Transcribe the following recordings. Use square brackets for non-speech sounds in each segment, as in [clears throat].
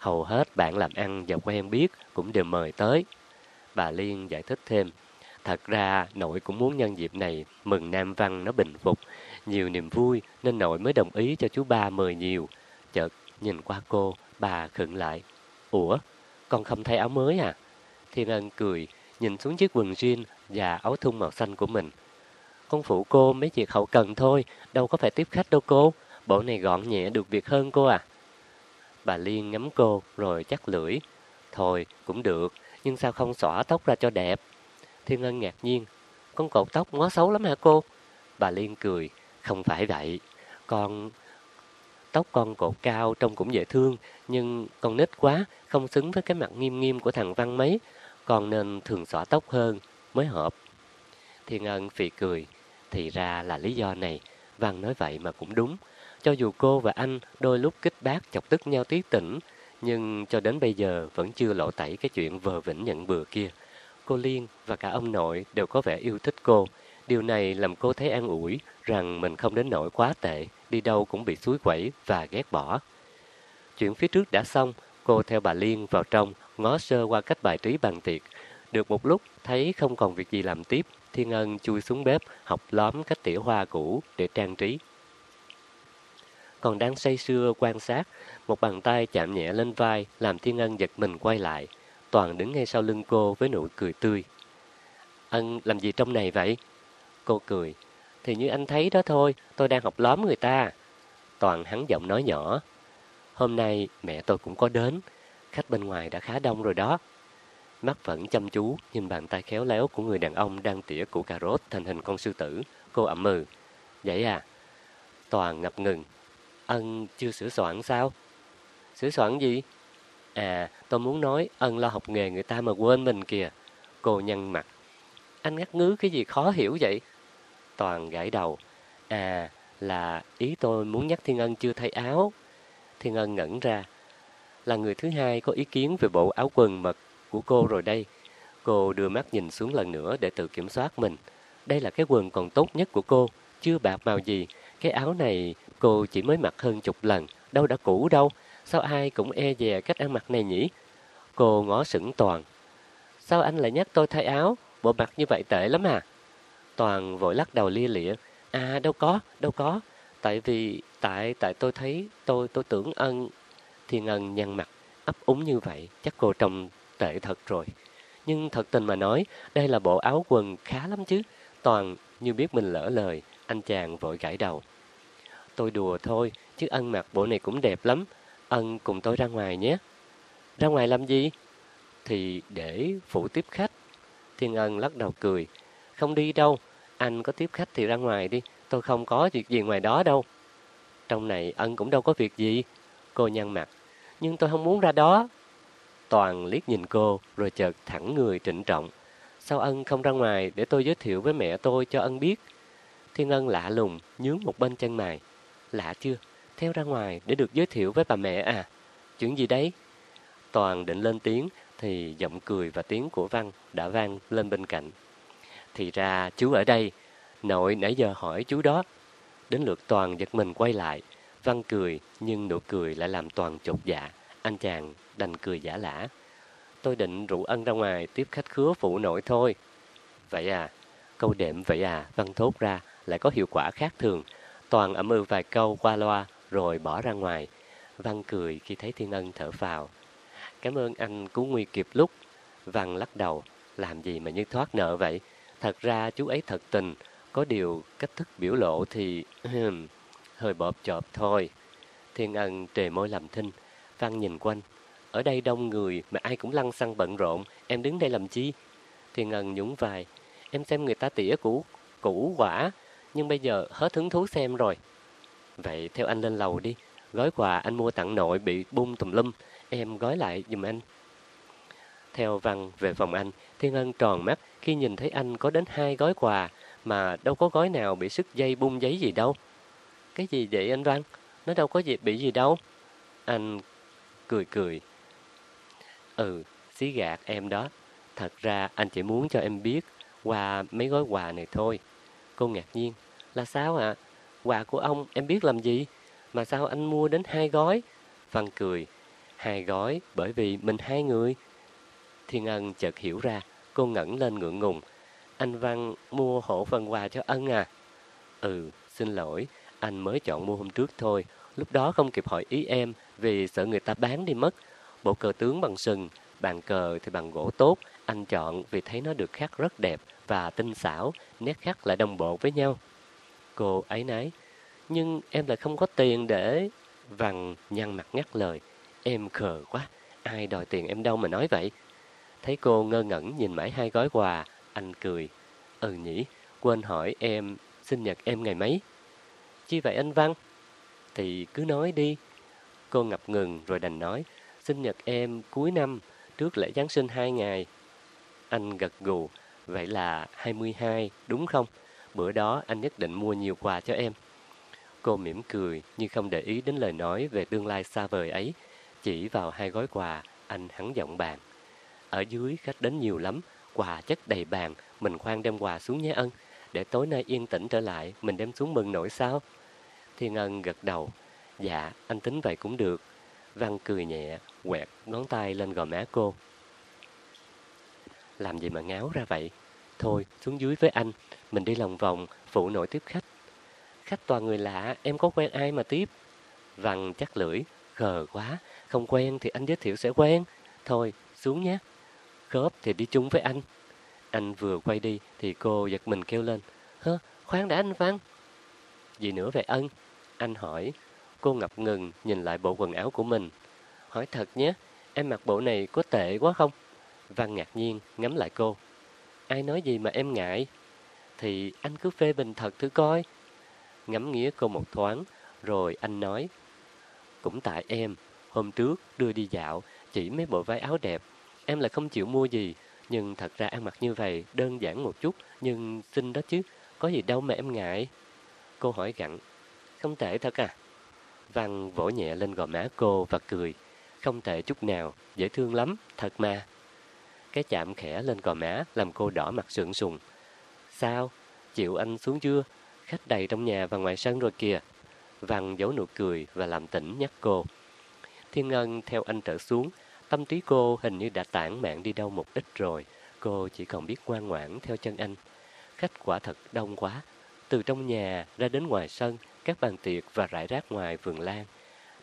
hầu hết bạn làm ăn và quen biết cũng đều mời tới. Bà Liên giải thích thêm, thật ra nội cũng muốn nhân dịp này mừng Nam Văn nó bình phục, nhiều niềm vui nên nội mới đồng ý cho chú ba mời nhiều. Chợt nhìn qua cô, bà khựng lại. Ủa, con không thay áo mới à? Thiên Ân cười, nhìn xuống chiếc quần jean và áo thun màu xanh của mình. Con phụ cô mấy việc hậu cần thôi, đâu có phải tiếp khách đâu cô. Bộ này gọn nhẹ được việc hơn cô à. Bà Liên ngắm cô rồi chắc lưỡi. Thôi, cũng được, nhưng sao không xõa tóc ra cho đẹp? Thiên Ân ngạc nhiên. Con cột tóc ngó xấu lắm hả cô? Bà Liên cười. Không phải vậy. Con... Tóc con cột cao trông cũng dễ thương, nhưng con nít quá, không xứng với cái mặt nghiêm nghiêm của thằng Văn mấy. Con nên thường xõa tóc hơn, mới hợp. Thiên Ân phì cười. Thì ra là lý do này. Văn nói vậy mà cũng đúng. Cho dù cô và anh đôi lúc kích bác chọc tức nhau tí tỉnh, nhưng cho đến bây giờ vẫn chưa lộ tẩy cái chuyện vờ vĩnh nhận bừa kia. Cô Liên và cả ông nội đều có vẻ yêu thích cô. Điều này làm cô thấy an ủi rằng mình không đến nỗi quá tệ, đi đâu cũng bị suối quẩy và ghét bỏ. Chuyện phía trước đã xong, cô theo bà Liên vào trong, ngó sơ qua cách bài trí bàn tiệc. Được một lúc, thấy không còn việc gì làm tiếp, Thiên Ân chui xuống bếp, học lóm cách tỉa hoa cũ để trang trí. Còn đang say sưa quan sát, một bàn tay chạm nhẹ lên vai làm Thiên Ân giật mình quay lại. Toàn đứng ngay sau lưng cô với nụ cười tươi. Ân làm gì trong này vậy? Cô cười. Thì như anh thấy đó thôi, tôi đang học lóm người ta. Toàn hắn giọng nói nhỏ. Hôm nay mẹ tôi cũng có đến, khách bên ngoài đã khá đông rồi đó. Mắt vẫn chăm chú nhìn bàn tay khéo léo của người đàn ông đang tỉa củ cà rốt thành hình con sư tử. Cô ậm mừ. Vậy à? Toàn ngập ngừng. Ân chưa sửa soạn sao? Sửa soạn gì? À, tôi muốn nói ân lo học nghề người ta mà quên mình kìa. Cô nhăn mặt. Anh ngắt ngứ cái gì khó hiểu vậy? Toàn gãi đầu. À, là ý tôi muốn nhắc Thiên Ân chưa thay áo. Thiên Ân ngẩn ra. Là người thứ hai có ý kiến về bộ áo quần mật của cô rồi đây. Cô đưa mắt nhìn xuống lần nữa để tự kiểm soát mình. Đây là cái quần còn tốt nhất của cô, chưa bạc màu gì. Cái áo này cô chỉ mới mặc hơn chục lần, đâu đã cũ đâu. Sao ai cũng e dè cách ăn mặc này nhỉ? Cô ngó sững Toàn. Sao anh lại nhắc tôi thay áo? Bộ mặt như vậy tệ lắm à? Toàn vội lắc đầu lia lịa. À đâu có, đâu có. Tại vì, tại tại tôi thấy, tôi tôi tưởng ân. Thiên ân nhăn mặt, ấp úng như vậy, chắc cô trông tệ thật rồi. Nhưng thật tình mà nói, đây là bộ áo quần khá lắm chứ. Toàn như biết mình lỡ lời, anh chàng vội gãi đầu. Tôi đùa thôi, chứ ân mặc bộ này cũng đẹp lắm. Ân cùng tôi ra ngoài nhé. Ra ngoài làm gì? Thì để phụ tiếp khách. Thiên Ân lắc đầu cười. Không đi đâu, anh có tiếp khách thì ra ngoài đi, tôi không có việc gì ngoài đó đâu. Trong này Ân cũng đâu có việc gì. Cô nhăn mặt. Nhưng tôi không muốn ra đó. Toàn liếc nhìn cô rồi chợt thẳng người trịnh trọng. Sao Ân không ra ngoài để tôi giới thiệu với mẹ tôi cho Ân biết? Thiên Ân lạ lùng, nhướng một bên chân mày. Lạ chưa? Theo ra ngoài để được giới thiệu với bà mẹ à? Chuyện gì đấy? Toàn định lên tiếng thì giọng cười và tiếng của Văn đã vang lên bên cạnh. Thì ra chú ở đây, nội nãy giờ hỏi chú đó. Đến lượt Toàn giật mình quay lại. Văn cười nhưng nụ cười lại làm Toàn chột dạ. Anh chàng đành cười giả lả. Tôi định rủ ân ra ngoài tiếp khách khứa phụ nội thôi. Vậy à, câu đệm vậy à, Văn thốt ra lại có hiệu quả khác thường. Toàn ẩm ư vài câu qua loa rồi bỏ ra ngoài. Văn cười khi thấy Thiên Ân thở vào. Cảm ơn anh cứu nguy kịp lúc. Văn lắc đầu, làm gì mà như thoát nợ vậy? Thật ra chú ấy thật tình, có điều cách thức biểu lộ thì [clears throat] hơi bộp chộp thôi. Thiên Ân trề môi làm thinh, Văn nhìn quanh. Ở đây đông người mà ai cũng lăn xăng bận rộn, em đứng đây làm chi? Thiên Ân nhún vai, em xem người ta tỉa củ, củ quả, nhưng bây giờ hết hứng thú xem rồi. Vậy theo anh lên lầu đi, gói quà anh mua tặng nội bị bung tùm lum, em gói lại giùm anh. Theo Văn về phòng anh, Thiên Ân tròn mắt khi nhìn thấy anh có đến hai gói quà mà đâu có gói nào bị sức dây bung giấy gì đâu. Cái gì vậy anh Văn? Nó đâu có gì bị gì đâu. Anh cười cười. Ừ, xí gạt em đó. Thật ra anh chỉ muốn cho em biết qua mấy gói quà này thôi. Cô ngạc nhiên. Là sao ạ? À? Quà của ông em biết làm gì? Mà sao anh mua đến hai gói? Văn cười. Hai gói bởi vì mình hai người. Thiên Ân chợt hiểu ra, cô ngẩng lên ngượng ngùng. Anh Văn mua hộ phần quà cho Ân à? Ừ, xin lỗi, anh mới chọn mua hôm trước thôi. Lúc đó không kịp hỏi ý em vì sợ người ta bán đi mất. Bộ cờ tướng bằng sừng, bàn cờ thì bằng gỗ tốt. Anh chọn vì thấy nó được khắc rất đẹp và tinh xảo, nét khắc lại đồng bộ với nhau. Cô ấy nấy, nhưng em lại không có tiền để... Văn nhăn mặt ngắt lời. Em khờ quá, ai đòi tiền em đâu mà nói vậy. Thấy cô ngơ ngẩn nhìn mãi hai gói quà, anh cười. Ừ nhỉ, quên hỏi em sinh nhật em ngày mấy? Chi vậy anh Văn? Thì cứ nói đi. Cô ngập ngừng rồi đành nói, sinh nhật em cuối năm, trước lễ Giáng sinh hai ngày. Anh gật gù, vậy là 22, đúng không? Bữa đó anh nhất định mua nhiều quà cho em. Cô mỉm cười nhưng không để ý đến lời nói về tương lai xa vời ấy. Chỉ vào hai gói quà, anh hắn giọng bàn. Ở dưới khách đến nhiều lắm, quà chất đầy bàn, mình khoan đem quà xuống nhé ân. Để tối nay yên tĩnh trở lại, mình đem xuống mừng nổi sao? Thiên Ân gật đầu. Dạ, anh tính vậy cũng được. Văn cười nhẹ, quẹt ngón tay lên gò má cô. Làm gì mà ngáo ra vậy? Thôi, xuống dưới với anh, mình đi lòng vòng, phụ nội tiếp khách. Khách toàn người lạ, em có quen ai mà tiếp? vằng chắc lưỡi, khờ quá, không quen thì anh giới thiệu sẽ quen. Thôi, xuống nhé. Khớp thì đi chung với anh. Anh vừa quay đi thì cô giật mình kêu lên. Hơ, khoan đã anh Văn. Gì nữa về ân? Anh hỏi. Cô ngập ngừng nhìn lại bộ quần áo của mình. Hỏi thật nhé, em mặc bộ này có tệ quá không? Văn ngạc nhiên ngắm lại cô. Ai nói gì mà em ngại? Thì anh cứ phê bình thật thử coi. Ngắm nghía cô một thoáng, rồi anh nói. Cũng tại em, hôm trước đưa đi dạo, chỉ mấy bộ váy áo đẹp. Em lại không chịu mua gì, nhưng thật ra ăn mặc như vậy đơn giản một chút, nhưng xinh đó chứ, có gì đâu mà em ngại. Cô hỏi gặn, không tệ thật à? Văn vỗ nhẹ lên gò má cô và cười. Không tệ chút nào, dễ thương lắm, thật mà. Cái chạm khẽ lên gò má làm cô đỏ mặt sượng sùng. Sao? Chịu anh xuống chưa? Khách đầy trong nhà và ngoài sân rồi kìa. Văn giấu nụ cười và làm tỉnh nhắc cô. Thiên Ngân theo anh trở xuống, tâm trí cô hình như đã tản mạn đi đâu một ít rồi. Cô chỉ còn biết ngoan ngoãn theo chân anh. Khách quả thật đông quá. Từ trong nhà ra đến ngoài sân, các bàn tiệc và rải rác ngoài vườn lan.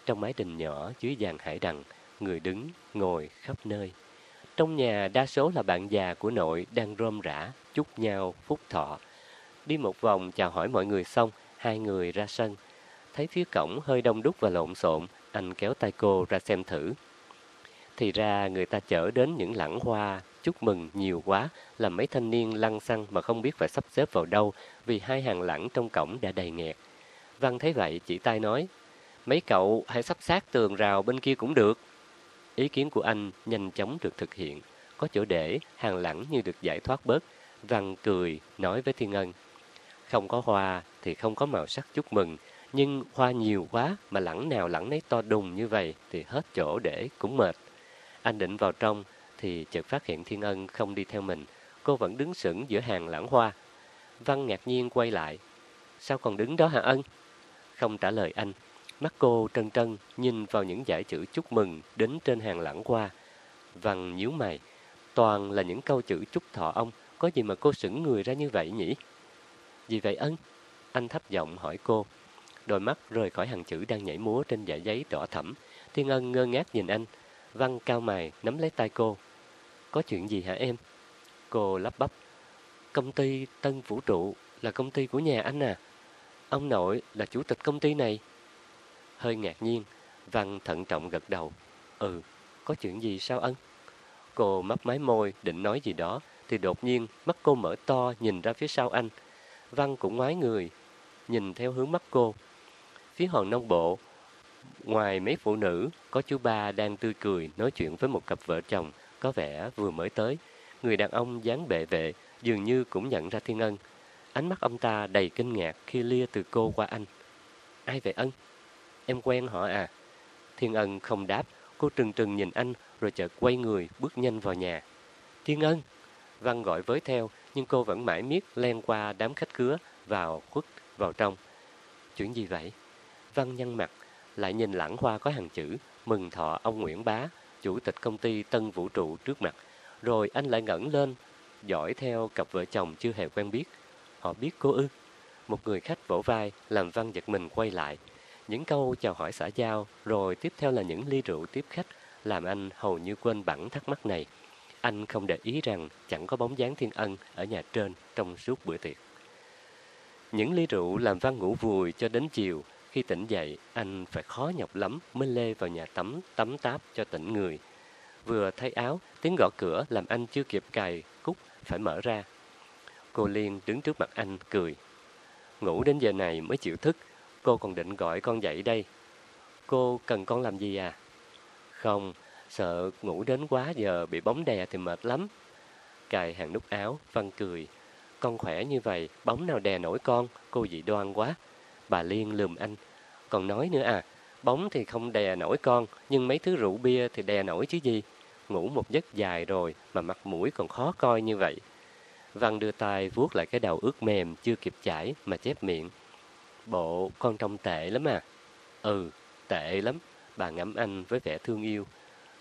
Trong mái đình nhỏ dưới dàn hải đằng, người đứng, ngồi khắp nơi. Trong nhà đa số là bạn già của nội đang rôm rã, chúc nhau phúc thọ. Đi một vòng chào hỏi mọi người xong, hai người ra sân. Thấy phía cổng hơi đông đúc và lộn xộn, anh kéo tay cô ra xem thử. Thì ra người ta chở đến những lẵng hoa, chúc mừng nhiều quá, làm mấy thanh niên lăn xăng mà không biết phải sắp xếp vào đâu vì hai hàng lẵng trong cổng đã đầy nghẹt. Văn thấy vậy chỉ tay nói, mấy cậu hãy sắp sát tường rào bên kia cũng được. Ý kiến của anh nhanh chóng được thực hiện, có chỗ để, hàng lẳng như được giải thoát bớt. Văn cười, nói với Thiên Ân, không có hoa thì không có màu sắc chúc mừng, nhưng hoa nhiều quá mà lẳng nào lẳng nấy to đùng như vậy thì hết chỗ để cũng mệt. Anh định vào trong thì chợt phát hiện Thiên Ân không đi theo mình, cô vẫn đứng sững giữa hàng lẳng hoa. Văn ngạc nhiên quay lại, sao còn đứng đó hả Ân? Không trả lời anh, Mắt cô trân trân nhìn vào những dải chữ chúc mừng đến trên hàng lẳng qua. Văn nhíu mày, toàn là những câu chữ chúc thọ ông, có gì mà cô sững người ra như vậy nhỉ? Gì vậy ân? Anh thấp giọng hỏi cô. Đôi mắt rời khỏi hàng chữ đang nhảy múa trên dải giấy đỏ thẫm. Thiên Ân ngơ ngác nhìn anh. Văn cao mày nắm lấy tay cô. Có chuyện gì hả em? Cô lắp bắp. Công ty Tân Vũ Trụ là công ty của nhà anh à? Ông nội là chủ tịch công ty này hơi ngạc nhiên. Văn thận trọng gật đầu. Ừ, có chuyện gì sao ân? Cô mấp máy môi định nói gì đó, thì đột nhiên mắt cô mở to nhìn ra phía sau anh. Văn cũng ngoái người, nhìn theo hướng mắt cô. Phía hòn nông bộ, ngoài mấy phụ nữ, có chú ba đang tươi cười nói chuyện với một cặp vợ chồng có vẻ vừa mới tới. Người đàn ông dáng bệ vệ dường như cũng nhận ra Thiên Ân. Ánh mắt ông ta đầy kinh ngạc khi lia từ cô qua anh. Ai vậy Ân? Em quen họ à? Thiên Ân không đáp, cô trừng trừng nhìn anh rồi chợt quay người bước nhanh vào nhà. Thiên Ân! Văn gọi với theo, nhưng cô vẫn mãi miết len qua đám khách cứa vào khuất vào trong. Chuyện gì vậy? Văn nhăn mặt, lại nhìn lãng hoa có hàng chữ, mừng thọ ông Nguyễn Bá, chủ tịch công ty Tân Vũ Trụ trước mặt. Rồi anh lại ngẩng lên, dõi theo cặp vợ chồng chưa hề quen biết. Họ biết cô ư. Một người khách vỗ vai, làm văn giật mình quay lại. Những câu chào hỏi xã giao, rồi tiếp theo là những ly rượu tiếp khách, làm anh hầu như quên bẵng thắc mắc này. Anh không để ý rằng chẳng có bóng dáng thiên ân ở nhà trên trong suốt bữa tiệc. Những ly rượu làm văn ngủ vùi cho đến chiều. Khi tỉnh dậy, anh phải khó nhọc lắm mới lê vào nhà tắm, tắm táp cho tỉnh người. Vừa thay áo, tiếng gõ cửa làm anh chưa kịp cài, cúc phải mở ra. Cô Liên đứng trước mặt anh, cười. Ngủ đến giờ này mới chịu thức, cô còn định gọi con dậy đây. Cô cần con làm gì à? Không, sợ ngủ đến quá giờ bị bóng đè thì mệt lắm. Cài hàng nút áo, Văn cười. Con khỏe như vậy, bóng nào đè nổi con, cô dị đoan quá. Bà Liên lườm anh. Còn nói nữa à, bóng thì không đè nổi con, nhưng mấy thứ rượu bia thì đè nổi chứ gì. Ngủ một giấc dài rồi mà mặt mũi còn khó coi như vậy. Văn đưa tay vuốt lại cái đầu ướt mềm chưa kịp chải mà chép miệng. Bộ con trông tệ lắm à? Ừ, tệ lắm. Bà ngắm anh với vẻ thương yêu.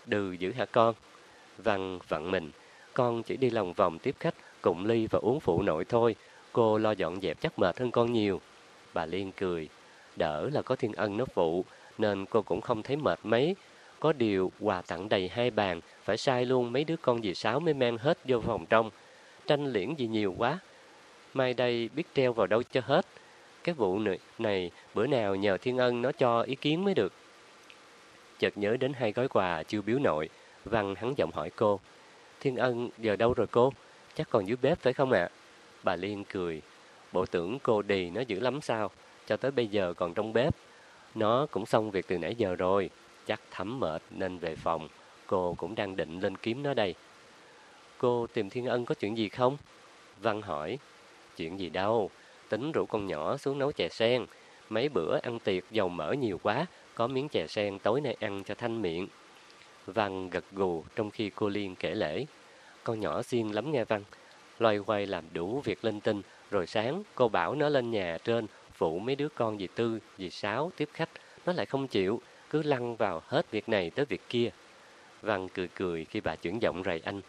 Đừ giữ hả con? Văn vặn mình. Con chỉ đi lòng vòng tiếp khách, cụng ly và uống phụ nội thôi. Cô lo dọn dẹp chắc mệt hơn con nhiều. Bà Liên cười. Đỡ là có thiên ân nó phụ, nên cô cũng không thấy mệt mấy. Có điều quà tặng đầy hai bàn, phải sai luôn mấy đứa con dì Sáu mới mang hết vô phòng trong. Tranh liễn gì nhiều quá. Mai đây biết treo vào đâu cho hết. Cái vụ này, bữa nào nhờ thiên ân nó cho ý kiến mới được. Chợt nhớ đến hai gói quà chưa biếu nội, Văn hắn giọng hỏi cô. Thiên ân giờ đâu rồi cô? Chắc còn dưới bếp phải không ạ? Bà Liên cười. Bộ tưởng cô đì nó dữ lắm sao? Cho tới bây giờ còn trong bếp. Nó cũng xong việc từ nãy giờ rồi. Chắc thấm mệt nên về phòng. Cô cũng đang định lên kiếm nó đây. Cô tìm Thiên Ân có chuyện gì không? Văn hỏi. Chuyện gì đâu. Tính rủ con nhỏ xuống nấu chè sen. Mấy bữa ăn tiệc dầu mỡ nhiều quá. Có miếng chè sen tối nay ăn cho thanh miệng. Văn gật gù trong khi cô Liên kể lễ. Con nhỏ xiên lắm nghe Văn. Loay hoay làm đủ việc linh tinh. Rồi sáng cô bảo nó lên nhà trên phụ mấy đứa con dì Tư, dì Sáu tiếp khách. Nó lại không chịu, cứ lăn vào hết việc này tới việc kia. Văn cười cười khi bà chuyển giọng rầy anh.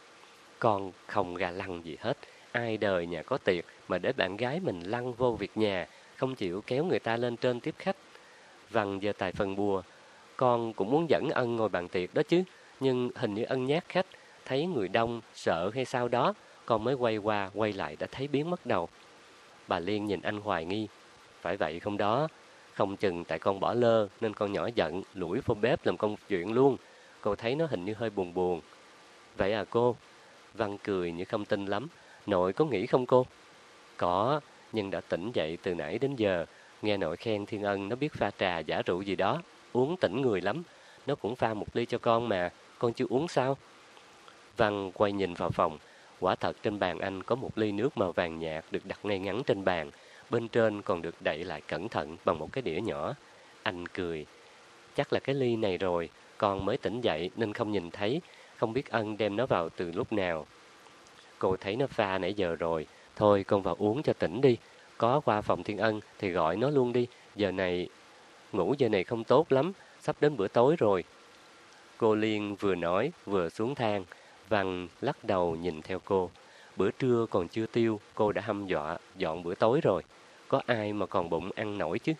Con không gà lăn gì hết. Ai đời nhà có tiệc mà để bạn gái mình lăn vô việc nhà, không chịu kéo người ta lên trên tiếp khách. vằng giờ tài phần bùa. Con cũng muốn dẫn ân ngồi bàn tiệc đó chứ, nhưng hình như ân nhát khách, thấy người đông, sợ hay sao đó, con mới quay qua, quay lại đã thấy biến mất đầu. Bà Liên nhìn anh hoài nghi. Phải vậy không đó? Không chừng tại con bỏ lơ nên con nhỏ giận, lủi vô bếp làm công chuyện luôn. Cô thấy nó hình như hơi buồn buồn. Vậy à cô? Văn cười như không tin lắm. Nội có nghĩ không cô? Có, nhưng đã tỉnh dậy từ nãy đến giờ. Nghe nội khen Thiên Ân nó biết pha trà giả rượu gì đó. Uống tỉnh người lắm. Nó cũng pha một ly cho con mà. Con chưa uống sao? Văn quay nhìn vào phòng. Quả thật trên bàn anh có một ly nước màu vàng nhạt được đặt ngay ngắn trên bàn. Bên trên còn được đậy lại cẩn thận bằng một cái đĩa nhỏ. Anh cười. Chắc là cái ly này rồi. Con mới tỉnh dậy nên không nhìn thấy. Không biết ân đem nó vào từ lúc nào. Cô thấy nó pha nãy giờ rồi. Thôi con vào uống cho tỉnh đi. Có qua phòng thiên ân thì gọi nó luôn đi. Giờ này, ngủ giờ này không tốt lắm. Sắp đến bữa tối rồi. Cô Liên vừa nói vừa xuống thang. Văn lắc đầu nhìn theo cô. Bữa trưa còn chưa tiêu, cô đã hăm dọa dọn bữa tối rồi. Có ai mà còn bụng ăn nổi chứ?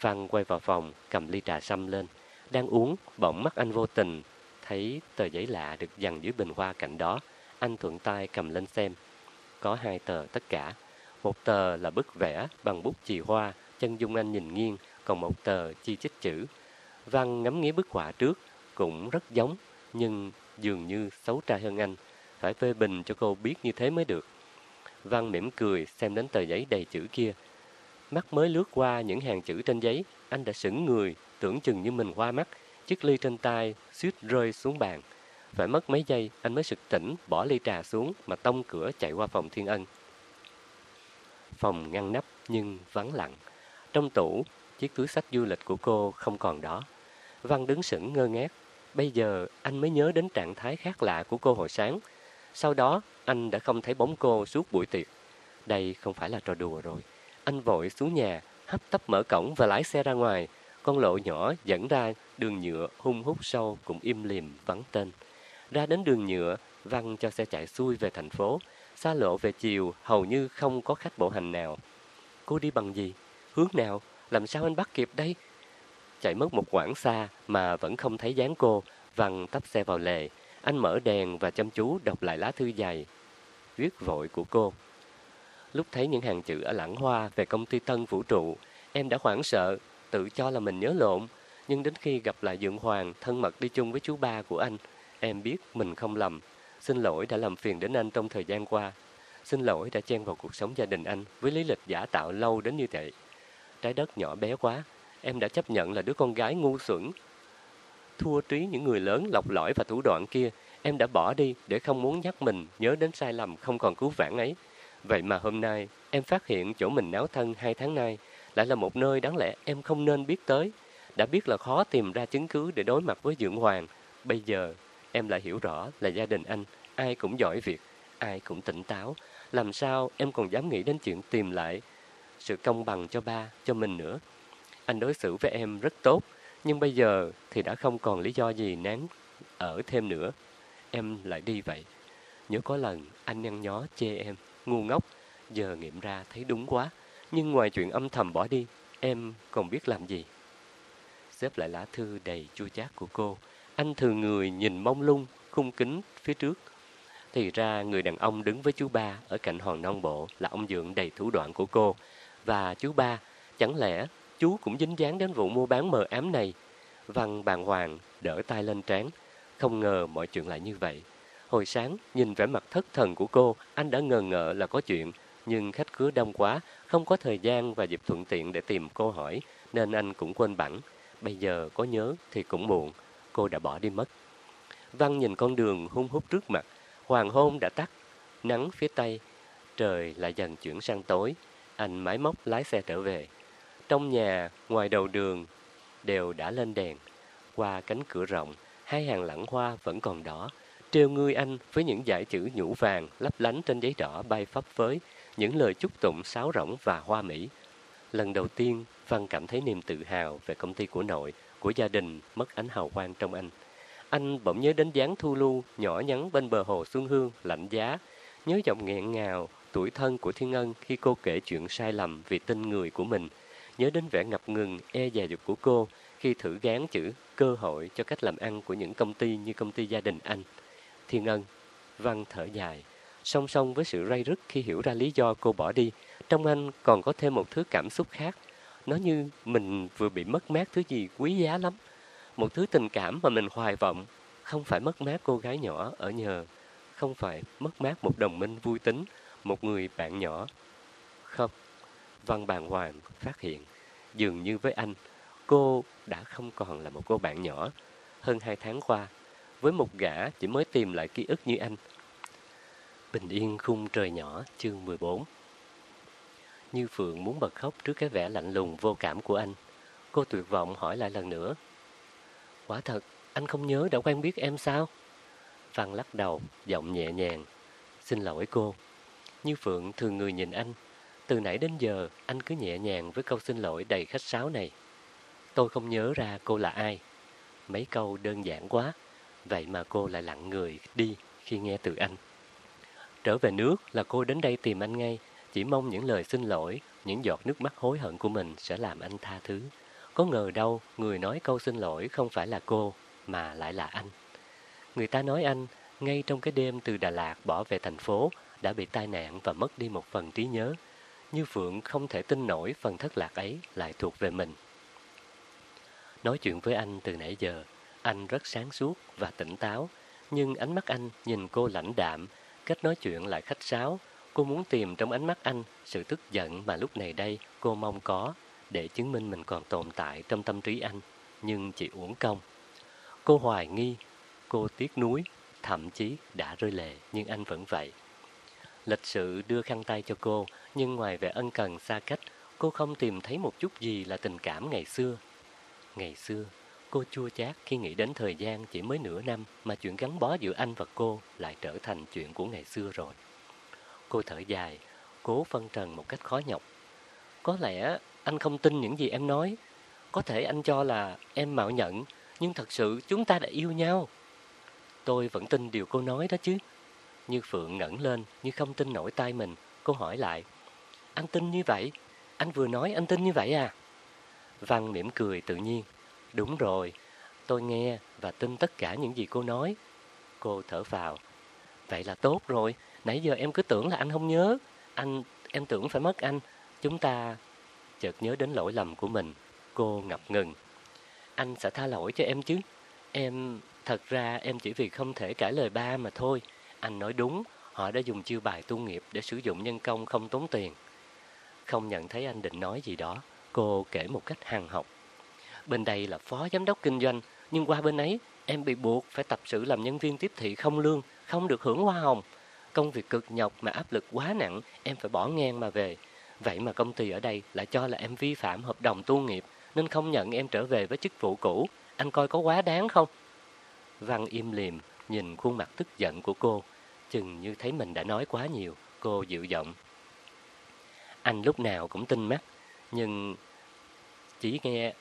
Văn quay vào phòng, cầm ly trà xăm lên. Đang uống, bỗng mắt anh vô tình. Thấy tờ giấy lạ được dằn dưới bình hoa cạnh đó. Anh thuận tay cầm lên xem. Có hai tờ tất cả. Một tờ là bức vẽ bằng bút chì hoa, chân dung anh nhìn nghiêng, còn một tờ chi chích chữ. Văn ngắm nghía bức họa trước, cũng rất giống, nhưng dường như xấu trai hơn anh. Phải phê bình cho cô biết như thế mới được. Văn mỉm cười xem đến tờ giấy đầy chữ kia. Mắt mới lướt qua những hàng chữ trên giấy, anh đã sững người, tưởng chừng như mình hoa mắt. Chiếc ly trên tay suýt rơi xuống bàn. Phải mất mấy giây, anh mới sực tỉnh, bỏ ly trà xuống mà tông cửa chạy qua phòng Thiên Ân. Phòng ngăn nắp nhưng vắng lặng. Trong tủ, chiếc túi sách du lịch của cô không còn đó. Văn đứng sững ngơ ngác. Bây giờ anh mới nhớ đến trạng thái khác lạ của cô hồi sáng. Sau đó, anh đã không thấy bóng cô suốt buổi tiệc. Đây không phải là trò đùa rồi. Anh vội xuống nhà, hấp tấp mở cổng và lái xe ra ngoài. Con lộ nhỏ dẫn ra đường nhựa hung hút sâu cũng im lìm vắng tên. Ra đến đường nhựa, văng cho xe chạy xuôi về thành phố. Xa lộ về chiều, hầu như không có khách bộ hành nào. Cô đi bằng gì? Hướng nào? Làm sao anh bắt kịp đây? Chạy mất một quãng xa mà vẫn không thấy dáng cô. văng tấp xe vào lề. Anh mở đèn và chăm chú đọc lại lá thư dày. Viết vội của cô. Lúc thấy những hàng chữ ở lãng hoa về công ty Tân Vũ trụ, em đã hoảng sợ, tự cho là mình nhớ lộn. Nhưng đến khi gặp lại Dượng Hoàng, thân mật đi chung với chú ba của anh, em biết mình không lầm. Xin lỗi đã làm phiền đến anh trong thời gian qua. Xin lỗi đã chen vào cuộc sống gia đình anh với lý lịch giả tạo lâu đến như vậy. Trái đất nhỏ bé quá, em đã chấp nhận là đứa con gái ngu xuẩn. Thua trí những người lớn lọc lõi và thủ đoạn kia, em đã bỏ đi để không muốn nhắc mình nhớ đến sai lầm không còn cứu vãn ấy. Vậy mà hôm nay, em phát hiện chỗ mình náo thân hai tháng nay lại là một nơi đáng lẽ em không nên biết tới. Đã biết là khó tìm ra chứng cứ để đối mặt với Dượng Hoàng. Bây giờ, em lại hiểu rõ là gia đình anh, ai cũng giỏi việc, ai cũng tỉnh táo. Làm sao em còn dám nghĩ đến chuyện tìm lại sự công bằng cho ba, cho mình nữa. Anh đối xử với em rất tốt, nhưng bây giờ thì đã không còn lý do gì nán ở thêm nữa. Em lại đi vậy. Nhớ có lần anh nhăn nhó chê em, ngu ngốc, giờ nghiệm ra thấy đúng quá. Nhưng ngoài chuyện âm thầm bỏ đi, em còn biết làm gì? Xếp lại lá thư đầy chua chát của cô, anh thường người nhìn mông lung, khung kính phía trước. Thì ra người đàn ông đứng với chú ba ở cạnh hòn non bộ là ông dượng đầy thủ đoạn của cô. Và chú ba, chẳng lẽ chú cũng dính dáng đến vụ mua bán mờ ám này? Văn bàng hoàng đỡ tay lên trán, không ngờ mọi chuyện lại như vậy. Hồi sáng, nhìn vẻ mặt thất thần của cô, anh đã ngờ ngợ là có chuyện, nhưng khách khứa đông quá, không có thời gian và dịp thuận tiện để tìm cô hỏi, nên anh cũng quên bẵng. Bây giờ có nhớ thì cũng muộn, cô đã bỏ đi mất. Văn nhìn con đường hung hút trước mặt, hoàng hôn đã tắt, nắng phía tây, trời lại dần chuyển sang tối. Anh máy móc lái xe trở về. Trong nhà, ngoài đầu đường, đều đã lên đèn. Qua cánh cửa rộng, hai hàng lẵng hoa vẫn còn đỏ. Trêu ngươi anh với những dải chữ nhũ vàng lấp lánh trên giấy đỏ bay phấp phới, những lời chúc tụng sáo rỗng và hoa mỹ. Lần đầu tiên, Văn cảm thấy niềm tự hào về công ty của nội, của gia đình mất ánh hào quang trong anh. Anh bỗng nhớ đến dáng thu lưu, nhỏ nhắn bên bờ hồ Xuân Hương, lạnh giá, nhớ giọng nghẹn ngào, tuổi thân của Thiên Ân khi cô kể chuyện sai lầm vì tin người của mình, nhớ đến vẻ ngập ngừng, e dè dục của cô khi thử gán chữ cơ hội cho cách làm ăn của những công ty như công ty gia đình anh. Thiên Ân, Văn thở dài, song song với sự ray rứt khi hiểu ra lý do cô bỏ đi, trong anh còn có thêm một thứ cảm xúc khác. Nó như mình vừa bị mất mát thứ gì quý giá lắm. Một thứ tình cảm mà mình hoài vọng, không phải mất mát cô gái nhỏ ở nhờ, không phải mất mát một đồng minh vui tính, một người bạn nhỏ. Không, Văn bàng hoàng phát hiện, dường như với anh, cô đã không còn là một cô bạn nhỏ. Hơn hai tháng qua, với một gã chỉ mới tìm lại ký ức như anh. Bình yên khung trời nhỏ, chương 14 như Phượng muốn bật khóc trước cái vẻ lạnh lùng vô cảm của anh. Cô tuyệt vọng hỏi lại lần nữa. Quả thật, anh không nhớ đã quen biết em sao? Văn lắc đầu, giọng nhẹ nhàng. Xin lỗi cô. Như Phượng thường người nhìn anh. Từ nãy đến giờ, anh cứ nhẹ nhàng với câu xin lỗi đầy khách sáo này. Tôi không nhớ ra cô là ai. Mấy câu đơn giản quá. Vậy mà cô lại lặng người đi khi nghe từ anh. Trở về nước là cô đến đây tìm anh ngay. Chỉ mong những lời xin lỗi, những giọt nước mắt hối hận của mình sẽ làm anh tha thứ. Có ngờ đâu, người nói câu xin lỗi không phải là cô, mà lại là anh. Người ta nói anh, ngay trong cái đêm từ Đà Lạt bỏ về thành phố, đã bị tai nạn và mất đi một phần trí nhớ. Như Phượng không thể tin nổi phần thất lạc ấy lại thuộc về mình. Nói chuyện với anh từ nãy giờ, anh rất sáng suốt và tỉnh táo, nhưng ánh mắt anh nhìn cô lãnh đạm, cách nói chuyện lại khách sáo. Cô muốn tìm trong ánh mắt anh sự tức giận mà lúc này đây cô mong có để chứng minh mình còn tồn tại trong tâm trí anh, nhưng chỉ uổng công. Cô hoài nghi, cô tiếc nuối, thậm chí đã rơi lệ nhưng anh vẫn vậy. Lịch sự đưa khăn tay cho cô, nhưng ngoài vẻ ân cần xa cách, cô không tìm thấy một chút gì là tình cảm ngày xưa. Ngày xưa, cô chua chát khi nghĩ đến thời gian chỉ mới nửa năm mà chuyện gắn bó giữa anh và cô lại trở thành chuyện của ngày xưa rồi. Cô thở dài, cố phân trần một cách khó nhọc. Có lẽ anh không tin những gì em nói. Có thể anh cho là em mạo nhận, nhưng thật sự chúng ta đã yêu nhau. Tôi vẫn tin điều cô nói đó chứ. Như Phượng ngẩng lên như không tin nổi tay mình. Cô hỏi lại. Anh tin như vậy? Anh vừa nói anh tin như vậy à? Văn mỉm cười tự nhiên. Đúng rồi, tôi nghe và tin tất cả những gì cô nói. Cô thở vào. Vậy là tốt rồi, nãy giờ em cứ tưởng là anh không nhớ. Anh, em tưởng phải mất anh. Chúng ta chợt nhớ đến lỗi lầm của mình. Cô ngập ngừng. Anh sẽ tha lỗi cho em chứ. Em, thật ra em chỉ vì không thể cãi lời ba mà thôi. Anh nói đúng, họ đã dùng chiêu bài tu nghiệp để sử dụng nhân công không tốn tiền. Không nhận thấy anh định nói gì đó, cô kể một cách hằng học. Bên đây là phó giám đốc kinh doanh, nhưng qua bên ấy em bị buộc phải tập sự làm nhân viên tiếp thị không lương, không được hưởng hoa hồng. Công việc cực nhọc mà áp lực quá nặng, em phải bỏ ngang mà về. Vậy mà công ty ở đây lại cho là em vi phạm hợp đồng tu nghiệp, nên không nhận em trở về với chức vụ cũ. Anh coi có quá đáng không? Văn im lìm, nhìn khuôn mặt tức giận của cô. Chừng như thấy mình đã nói quá nhiều, cô dịu giọng. Anh lúc nào cũng tin mắt, nhưng chỉ nghe...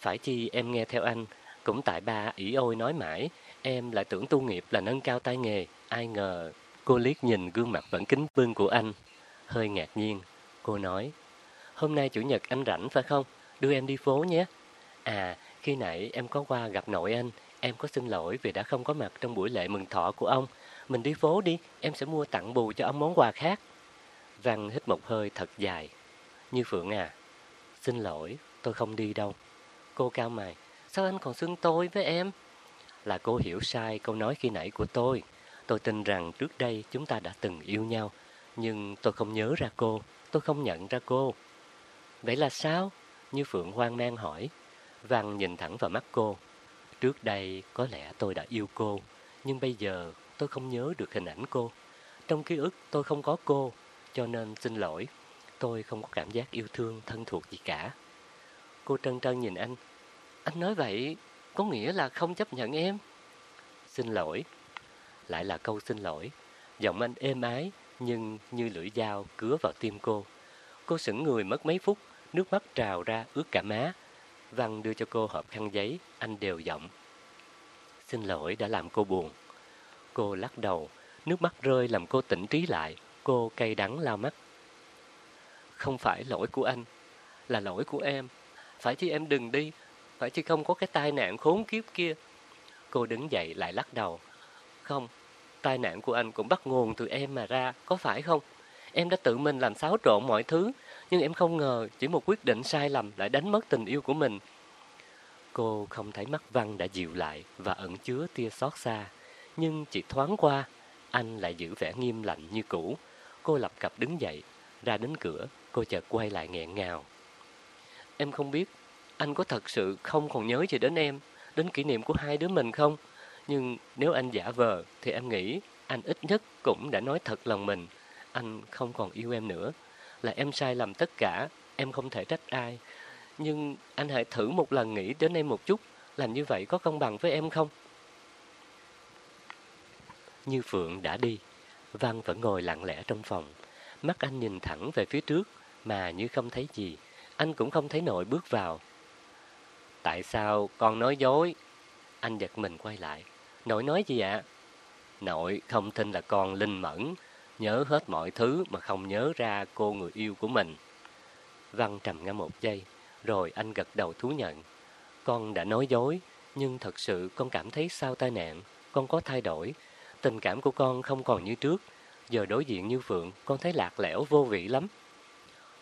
Phải chi em nghe theo anh, cũng tại ba ỉ ôi nói mãi, em lại tưởng tu nghiệp là nâng cao tay nghề, ai ngờ... Cô liếc nhìn gương mặt vẫn kính vương của anh, hơi ngạc nhiên. Cô nói, hôm nay chủ nhật anh rảnh phải không? Đưa em đi phố nhé. À, khi nãy em có qua gặp nội anh, em có xin lỗi vì đã không có mặt trong buổi lễ mừng thọ của ông. Mình đi phố đi, em sẽ mua tặng bù cho ông món quà khác. Văn hít một hơi thật dài. Như Phượng à, xin lỗi, tôi không đi đâu. Cô cao mày, sao anh còn xưng tôi với em? Là cô hiểu sai câu nói khi nãy của tôi. Tôi tin rằng trước đây chúng ta đã từng yêu nhau, nhưng tôi không nhớ ra cô, tôi không nhận ra cô. Vậy là sao? Như Phượng hoang mang hỏi. Văn nhìn thẳng vào mắt cô. Trước đây có lẽ tôi đã yêu cô, nhưng bây giờ tôi không nhớ được hình ảnh cô. Trong ký ức tôi không có cô, cho nên xin lỗi, tôi không có cảm giác yêu thương thân thuộc gì cả. Cô trân trân nhìn anh. Anh nói vậy có nghĩa là không chấp nhận em. Xin lỗi. Lại là câu xin lỗi. Giọng anh êm ái nhưng như lưỡi dao cứa vào tim cô. Cô sững người mất mấy phút, nước mắt trào ra ướt cả má. Văn đưa cho cô hộp khăn giấy, anh đều giọng. Xin lỗi đã làm cô buồn. Cô lắc đầu, nước mắt rơi làm cô tỉnh trí lại, cô cay đắng lau mắt. Không phải lỗi của anh, là lỗi của em. Phải chứ em đừng đi, phải chứ không có cái tai nạn khốn kiếp kia. Cô đứng dậy lại lắc đầu. Không, tai nạn của anh cũng bắt nguồn từ em mà ra, có phải không? Em đã tự mình làm xáo trộn mọi thứ, nhưng em không ngờ chỉ một quyết định sai lầm lại đánh mất tình yêu của mình. Cô không thấy mắt Văn đã dịu lại và ẩn chứa tia xót xa, nhưng chỉ thoáng qua, anh lại giữ vẻ nghiêm lạnh như cũ. Cô lập cập đứng dậy, ra đến cửa, cô chợt quay lại nghẹn ngào. Em không biết, anh có thật sự không còn nhớ gì đến em, đến kỷ niệm của hai đứa mình không? Nhưng nếu anh giả vờ thì em nghĩ anh ít nhất cũng đã nói thật lòng mình. Anh không còn yêu em nữa. Là em sai lầm tất cả, em không thể trách ai. Nhưng anh hãy thử một lần nghĩ đến em một chút, làm như vậy có công bằng với em không? Như Phượng đã đi, Văn vẫn ngồi lặng lẽ trong phòng. Mắt anh nhìn thẳng về phía trước mà như không thấy gì. Anh cũng không thấy nội bước vào. Tại sao con nói dối? Anh giật mình quay lại. Nội nói gì ạ? Nội không tin là con linh mẫn, nhớ hết mọi thứ mà không nhớ ra cô người yêu của mình. Văn trầm ngâm một giây, rồi anh gật đầu thú nhận. Con đã nói dối, nhưng thật sự con cảm thấy sau tai nạn, con có thay đổi. Tình cảm của con không còn như trước, giờ đối diện như Phượng, con thấy lạc lẽo vô vị lắm.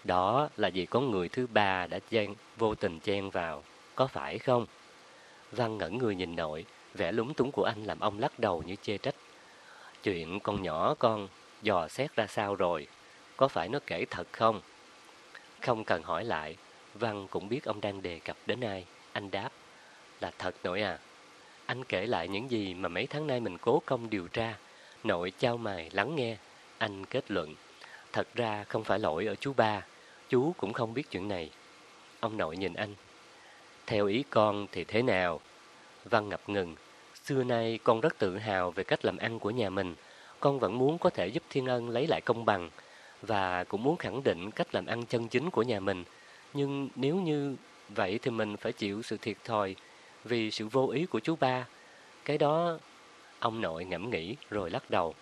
Đó là vì có người thứ ba đã chen, vô tình chen vào, có phải không? Văn ngẩn người nhìn nội, vẻ lúng túng của anh làm ông lắc đầu như chê trách. Chuyện con nhỏ con dò xét ra sao rồi, có phải nó kể thật không? Không cần hỏi lại, Văn cũng biết ông đang đề cập đến ai. Anh đáp, là thật nội à. Anh kể lại những gì mà mấy tháng nay mình cố công điều tra. Nội trao mày lắng nghe. Anh kết luận, thật ra không phải lỗi ở chú ba. Chú cũng không biết chuyện này. Ông nội nhìn anh. Theo ý con thì thế nào? Văn ngập ngừng. Xưa nay con rất tự hào về cách làm ăn của nhà mình. Con vẫn muốn có thể giúp Thiên Ân lấy lại công bằng. Và cũng muốn khẳng định cách làm ăn chân chính của nhà mình. Nhưng nếu như vậy thì mình phải chịu sự thiệt thòi vì sự vô ý của chú ba. Cái đó ông nội ngẫm nghĩ rồi lắc đầu.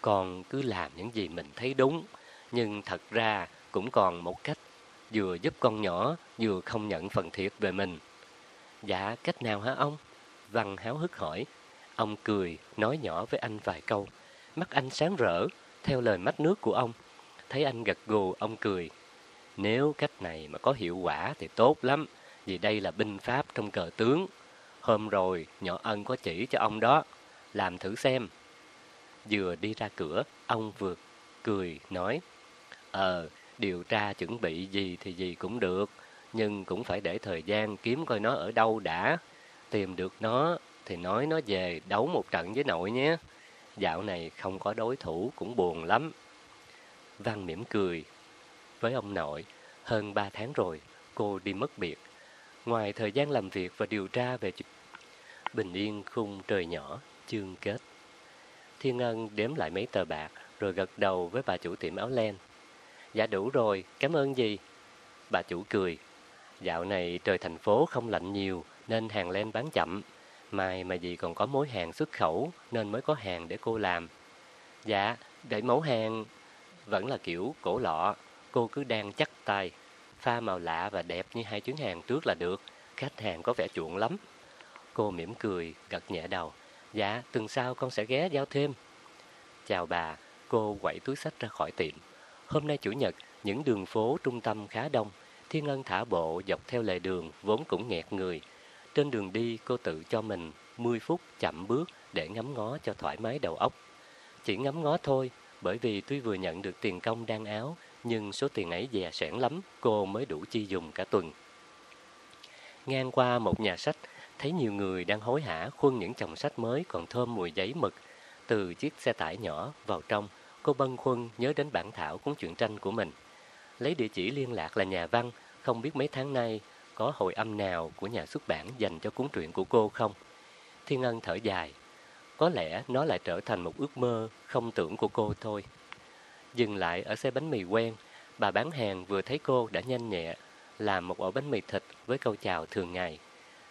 Con cứ làm những gì mình thấy đúng, nhưng thật ra cũng còn một cách vừa giúp con nhỏ vừa không nhận phần thiệt về mình. Dạ, cách nào hả ông? Văn háo hức hỏi. Ông cười, nói nhỏ với anh vài câu. Mắt anh sáng rỡ, theo lời mắt nước của ông. Thấy anh gật gù, ông cười. Nếu cách này mà có hiệu quả thì tốt lắm, vì đây là binh pháp trong cờ tướng. Hôm rồi, nhỏ ân có chỉ cho ông đó, làm thử xem. Vừa đi ra cửa, ông vừa cười, nói. Ờ, điều tra chuẩn bị gì thì gì cũng được, nhưng cũng phải để thời gian kiếm coi nó ở đâu đã. Tìm được nó thì nói nó về đấu một trận với nội nhé. Dạo này không có đối thủ cũng buồn lắm. Văn mỉm cười. Với ông nội, hơn ba tháng rồi, cô đi mất biệt. Ngoài thời gian làm việc và điều tra về chuyện bình yên khung trời nhỏ, chương kết. Thiên Ân đếm lại mấy tờ bạc, rồi gật đầu với bà chủ tiệm áo len. Dạ đủ rồi, cảm ơn gì? Bà chủ cười. Dạo này trời thành phố không lạnh nhiều, nên hàng len bán chậm. Mai mà dì còn có mối hàng xuất khẩu, nên mới có hàng để cô làm. Dạ, để mẫu hàng vẫn là kiểu cổ lọ, cô cứ đang chắc tay. Pha màu lạ và đẹp như hai chuyến hàng trước là được, khách hàng có vẻ chuộng lắm. Cô mỉm cười, gật nhẹ đầu. Dạ, tuần sau con sẽ ghé giao thêm. Chào bà, cô quẩy túi sách ra khỏi tiệm. Hôm nay Chủ nhật, những đường phố trung tâm khá đông. Thiên Ân thả bộ dọc theo lề đường vốn cũng nghẹt người. Trên đường đi, cô tự cho mình 10 phút chậm bước để ngắm ngó cho thoải mái đầu óc. Chỉ ngắm ngó thôi, bởi vì tuy vừa nhận được tiền công đang áo, nhưng số tiền ấy dè sẻn lắm, cô mới đủ chi dùng cả tuần. Ngang qua một nhà sách, thấy nhiều người đang hối hả khuân những chồng sách mới còn thơm mùi giấy mực. Từ chiếc xe tải nhỏ vào trong, cô bâng khuân nhớ đến bản thảo cuốn truyện tranh của mình. Lấy địa chỉ liên lạc là nhà văn, không biết mấy tháng nay có hồi âm nào của nhà xuất bản dành cho cuốn truyện của cô không. Thiên Ân thở dài, có lẽ nó lại trở thành một ước mơ không tưởng của cô thôi. Dừng lại ở xe bánh mì quen, bà bán hàng vừa thấy cô đã nhanh nhẹ, làm một ổ bánh mì thịt với câu chào thường ngày.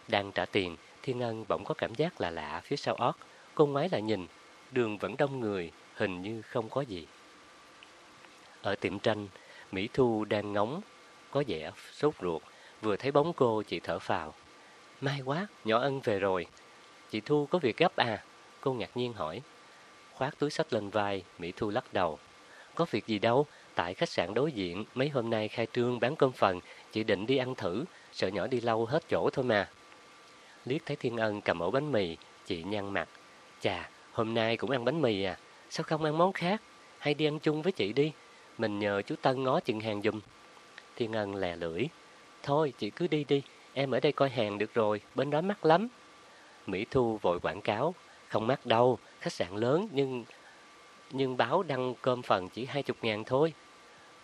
Đang trả tiền, Thiên Ân bỗng có cảm giác là lạ phía sau ót. Cô ngoái lại nhìn, đường vẫn đông người, hình như không có gì. Ở tiệm tranh, Mỹ Thu đang ngóng, có vẻ sốt ruột. Vừa thấy bóng cô, chị thở phào. May quá, nhỏ ân về rồi. Chị Thu có việc gấp à? Cô ngạc nhiên hỏi. Khoát túi sách lên vai, Mỹ Thu lắc đầu. Có việc gì đâu, tại khách sạn đối diện, mấy hôm nay khai trương bán cơm phần, chị định đi ăn thử, sợ nhỏ đi lâu hết chỗ thôi mà. Liếc thấy Thiên Ân cầm ổ bánh mì, chị nhăn mặt. Chà, hôm nay cũng ăn bánh mì à, sao không ăn món khác? Hay đi ăn chung với chị đi, mình nhờ chú Tân ngó chừng hàng dùm. Thiên Ân lè lưỡi. Thôi, chị cứ đi đi, em ở đây coi hàng được rồi, bên đó mắc lắm. Mỹ Thu vội quảng cáo, không mắc đâu, khách sạn lớn nhưng nhưng báo đăng cơm phần chỉ hai chục ngàn thôi.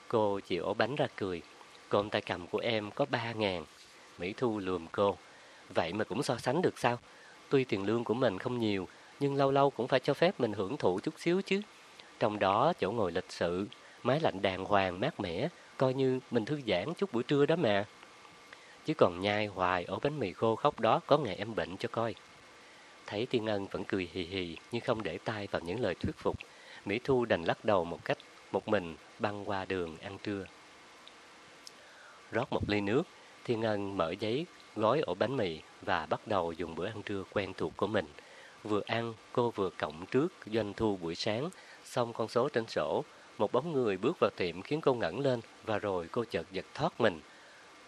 Cô chịu ổ bánh ra cười, cơm tay cầm của em có ba ngàn. Mỹ Thu lườm cô, vậy mà cũng so sánh được sao? Tuy tiền lương của mình không nhiều, nhưng lâu lâu cũng phải cho phép mình hưởng thụ chút xíu chứ. Trong đó chỗ ngồi lịch sự, máy lạnh đàng hoàng mát mẻ, coi như mình thư giãn chút buổi trưa đó mà. Chứ còn nhai hoài ổ bánh mì khô khóc đó có ngày em bệnh cho coi. Thấy Tiên Ân vẫn cười hì hì nhưng không để tay vào những lời thuyết phục. Mỹ Thu đành lắc đầu một cách một mình băng qua đường ăn trưa. Rót một ly nước, Thiên Ân mở giấy gói ổ bánh mì và bắt đầu dùng bữa ăn trưa quen thuộc của mình. Vừa ăn, cô vừa cộng trước doanh thu buổi sáng, xong con số trên sổ. Một bóng người bước vào tiệm khiến cô ngẩn lên và rồi cô chợt giật thoát mình.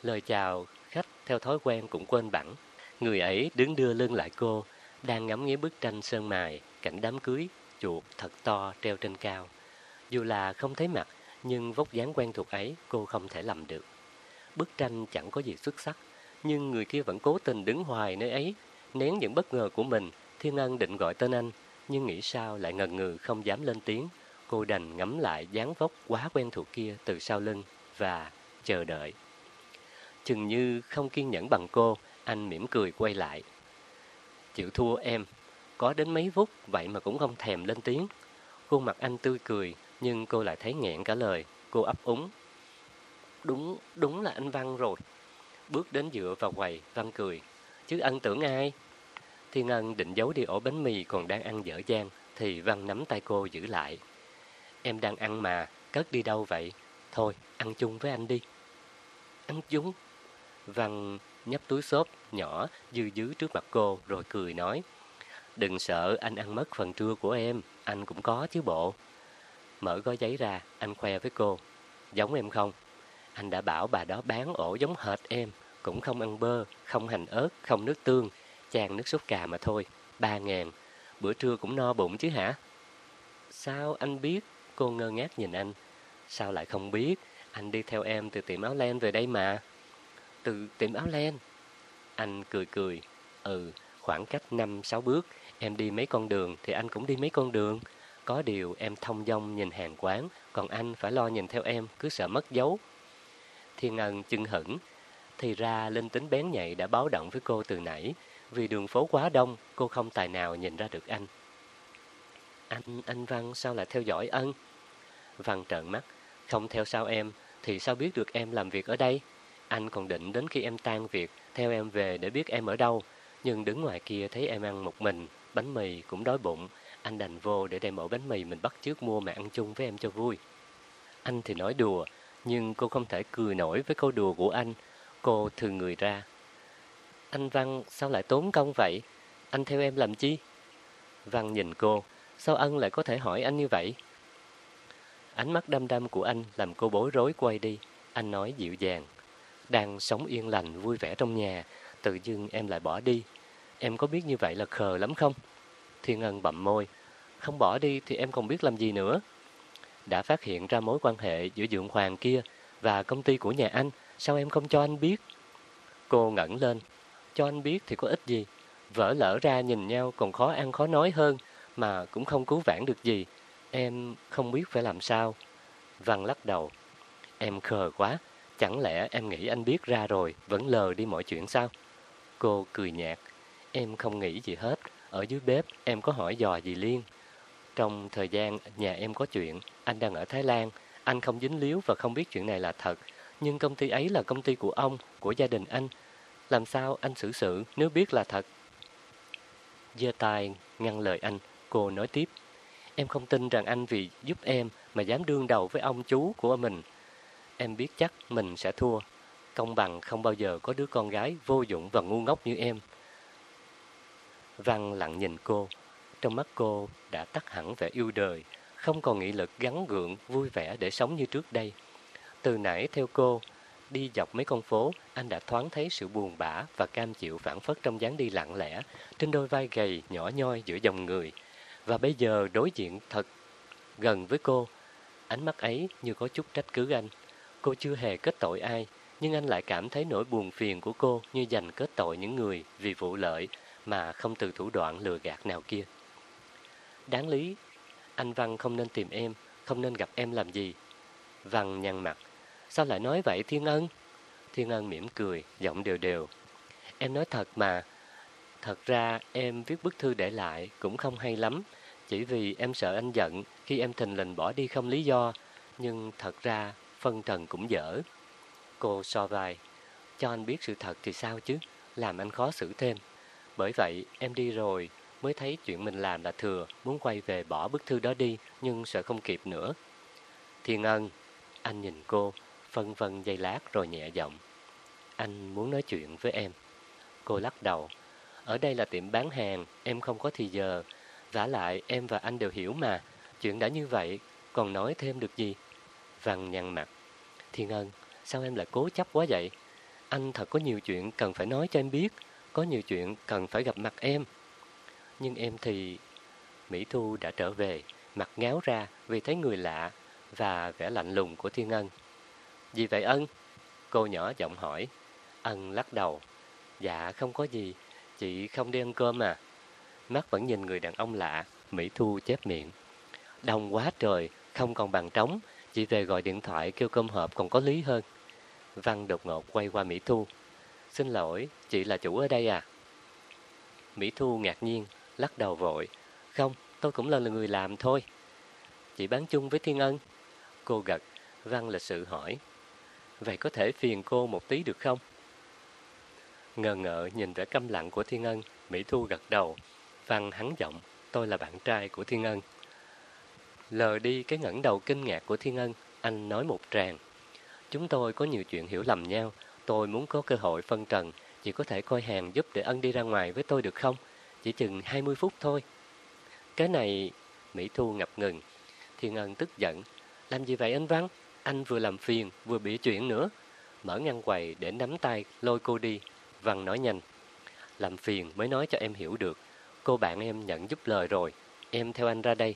Lời chào khách theo thói quen cũng quên bẵng. Người ấy đứng đưa lưng lại cô, đang ngắm nghía bức tranh sơn mài, cảnh đám cưới, chuột thật to treo trên cao. Dù là không thấy mặt, nhưng vóc dáng quen thuộc ấy cô không thể lầm được. Bức tranh chẳng có gì xuất sắc, nhưng người kia vẫn cố tình đứng hoài nơi ấy, nén những bất ngờ của mình. Thiên Ân định gọi tên anh, nhưng nghĩ sao lại ngần ngừ không dám lên tiếng. Cô đành ngắm lại dáng vóc quá quen thuộc kia từ sau lưng và chờ đợi. Chừng như không kiên nhẫn bằng cô, anh mỉm cười quay lại. Chịu thua em, có đến mấy phút vậy mà cũng không thèm lên tiếng. Khuôn mặt anh tươi cười, nhưng cô lại thấy nghẹn cả lời. Cô ấp úng. Đúng, đúng là anh Văn rồi. Bước đến dựa vào quầy, Văn cười. chứ anh tưởng ai? Thiên Ân định giấu đi ổ bánh mì còn đang ăn dở dang, thì Văn nắm tay cô giữ lại. Em đang ăn mà, cất đi đâu vậy? Thôi, ăn chung với anh đi. Ăn chung? Văn nhấp túi xốp nhỏ dư dứ trước mặt cô rồi cười nói. Đừng sợ anh ăn mất phần trưa của em, anh cũng có chứ bộ. Mở gói giấy ra, anh khoe với cô. Giống em không? Anh đã bảo bà đó bán ổ giống hệt em, cũng không ăn bơ, không hành ớt, không nước tương, chan nước sốt cà mà thôi. Ba ngàn, bữa trưa cũng no bụng chứ hả? Sao anh biết? Cô ngơ ngác nhìn anh. Sao lại không biết? Anh đi theo em từ tiệm áo len về đây mà. Từ tiệm áo len? Anh cười cười. Ừ, khoảng cách 5-6 bước, em đi mấy con đường thì anh cũng đi mấy con đường. Có điều em thông dong nhìn hàng quán, còn anh phải lo nhìn theo em, cứ sợ mất dấu. Thiên Ngân chưng hững. Thì ra linh tính bén nhạy đã báo động với cô từ nãy. Vì đường phố quá đông, cô không tài nào nhìn ra được anh. Anh, anh Văn sao lại theo dõi ân? Văn trợn mắt. Không theo sao em, thì sao biết được em làm việc ở đây? Anh còn định đến khi em tan việc, theo em về để biết em ở đâu. Nhưng đứng ngoài kia thấy em ăn một mình, bánh mì cũng đói bụng. Anh đành vô để đem mẫu bánh mì mình bắt trước mua mà ăn chung với em cho vui. Anh thì nói đùa, nhưng cô không thể cười nổi với câu đùa của anh. Cô thường người ra. Anh Văn sao lại tốn công vậy? Anh theo em làm chi? Văn nhìn cô, sao ân lại có thể hỏi anh như vậy? Ánh mắt đăm đăm của anh làm cô bối rối quay đi. Anh nói dịu dàng. Đang sống yên lành, vui vẻ trong nhà, tự dưng em lại bỏ đi. Em có biết như vậy là khờ lắm không? Thiên Ân bậm môi. Không bỏ đi thì em còn biết làm gì nữa. Đã phát hiện ra mối quan hệ giữa Dượng Hoàng kia và công ty của nhà anh, sao em không cho anh biết? Cô ngẩng lên. Cho anh biết thì có ích gì? Vỡ lỡ ra nhìn nhau còn khó ăn khó nói hơn, mà cũng không cứu vãn được gì. Em không biết phải làm sao. Văn lắc đầu. Em khờ quá, chẳng lẽ em nghĩ anh biết ra rồi, vẫn lờ đi mọi chuyện sao? Cô cười nhạt. Em không nghĩ gì hết, ở dưới bếp em có hỏi dò gì Liên. Trong thời gian nhà em có chuyện, anh đang ở Thái Lan, anh không dính líu và không biết chuyện này là thật. Nhưng công ty ấy là công ty của ông, của gia đình anh. Làm sao anh xử sự nếu biết là thật? Giơ tay ngăn lời anh, cô nói tiếp. Em không tin rằng anh vì giúp em mà dám đương đầu với ông chú của mình. Em biết chắc mình sẽ thua. Công bằng không bao giờ có đứa con gái vô dụng và ngu ngốc như em. Văn lặng nhìn cô. Trong mắt cô đã tắt hẳn vẻ yêu đời, không còn nghị lực gắn gượng, vui vẻ để sống như trước đây. Từ nãy theo cô, đi dọc mấy con phố, anh đã thoáng thấy sự buồn bã và cam chịu phản phất trong dáng đi lặng lẽ, trên đôi vai gầy, nhỏ nhoi giữa dòng người. Và bây giờ đối diện thật gần với cô, ánh mắt ấy như có chút trách cứ anh. Cô chưa hề kết tội ai, nhưng anh lại cảm thấy nỗi buồn phiền của cô như dành kết tội những người vì vụ lợi mà không từ thủ đoạn lừa gạt nào kia. Đáng lý, anh Văn không nên tìm em, không nên gặp em làm gì. Văn nhăn mặt, sao lại nói vậy Thiên Ân? Thiên Ân mỉm cười, giọng đều đều. Em nói thật mà, thật ra em viết bức thư để lại cũng không hay lắm, chỉ vì em sợ anh giận khi em thình lình bỏ đi không lý do, nhưng thật ra phân trần cũng dở. Cô so vai, cho anh biết sự thật thì sao chứ, làm anh khó xử thêm. Bởi vậy em đi rồi mới thấy chuyện mình làm là thừa, muốn quay về bỏ bức thư đó đi, nhưng sợ không kịp nữa. Thiên Ân, anh nhìn cô, phân vân giây lát rồi nhẹ giọng. Anh muốn nói chuyện với em. Cô lắc đầu. Ở đây là tiệm bán hàng, em không có thì giờ. vả lại em và anh đều hiểu mà. Chuyện đã như vậy, còn nói thêm được gì? Văn nhăn mặt. Thiên Ân, sao em lại cố chấp quá vậy? Anh thật có nhiều chuyện cần phải nói cho em biết. Có nhiều chuyện cần phải gặp mặt em. Nhưng em thì... Mỹ Thu đã trở về, mặt ngáo ra vì thấy người lạ và vẻ lạnh lùng của Thiên Ân. Gì vậy Ân? Cô nhỏ giọng hỏi. Ân lắc đầu. Dạ không có gì, chị không đi ăn cơm mà. Mắt vẫn nhìn người đàn ông lạ, Mỹ Thu chép miệng. Đông quá trời, không còn bàn trống, chị về gọi điện thoại kêu cơm hộp còn có lý hơn. Văn đột ngột quay qua Mỹ Thu. Xin lỗi, chị là chủ ở đây à? Mỹ Thu ngạc nhiên, lắc đầu vội. Không, tôi cũng là người làm thôi. Chị bán chung với Thiên Ân. Cô gật, Văn lịch sự hỏi. Vậy có thể phiền cô một tí được không? Ngờ ngợ nhìn vẻ câm lặng của Thiên Ân, Mỹ Thu gật đầu. Văn hắn giọng, tôi là bạn trai của Thiên Ân. Lờ đi cái ngẩng đầu kinh ngạc của Thiên Ân, anh nói một tràng. Chúng tôi có nhiều chuyện hiểu lầm nhau, tôi muốn có cơ hội phân trần, chỉ có thể coi hàng giúp để Ân đi ra ngoài với tôi được không? Chỉ chừng 20 phút thôi. Cái này... Mỹ Thu ngập ngừng. Thiên Ân tức giận. Làm gì vậy anh Văn? Anh vừa làm phiền, vừa bị chuyện nữa. Mở ngăn quầy để nắm tay, lôi cô đi. Văn nói nhanh. Làm phiền mới nói cho em hiểu được. Cô bạn em nhận giúp lời rồi. Em theo anh ra đây.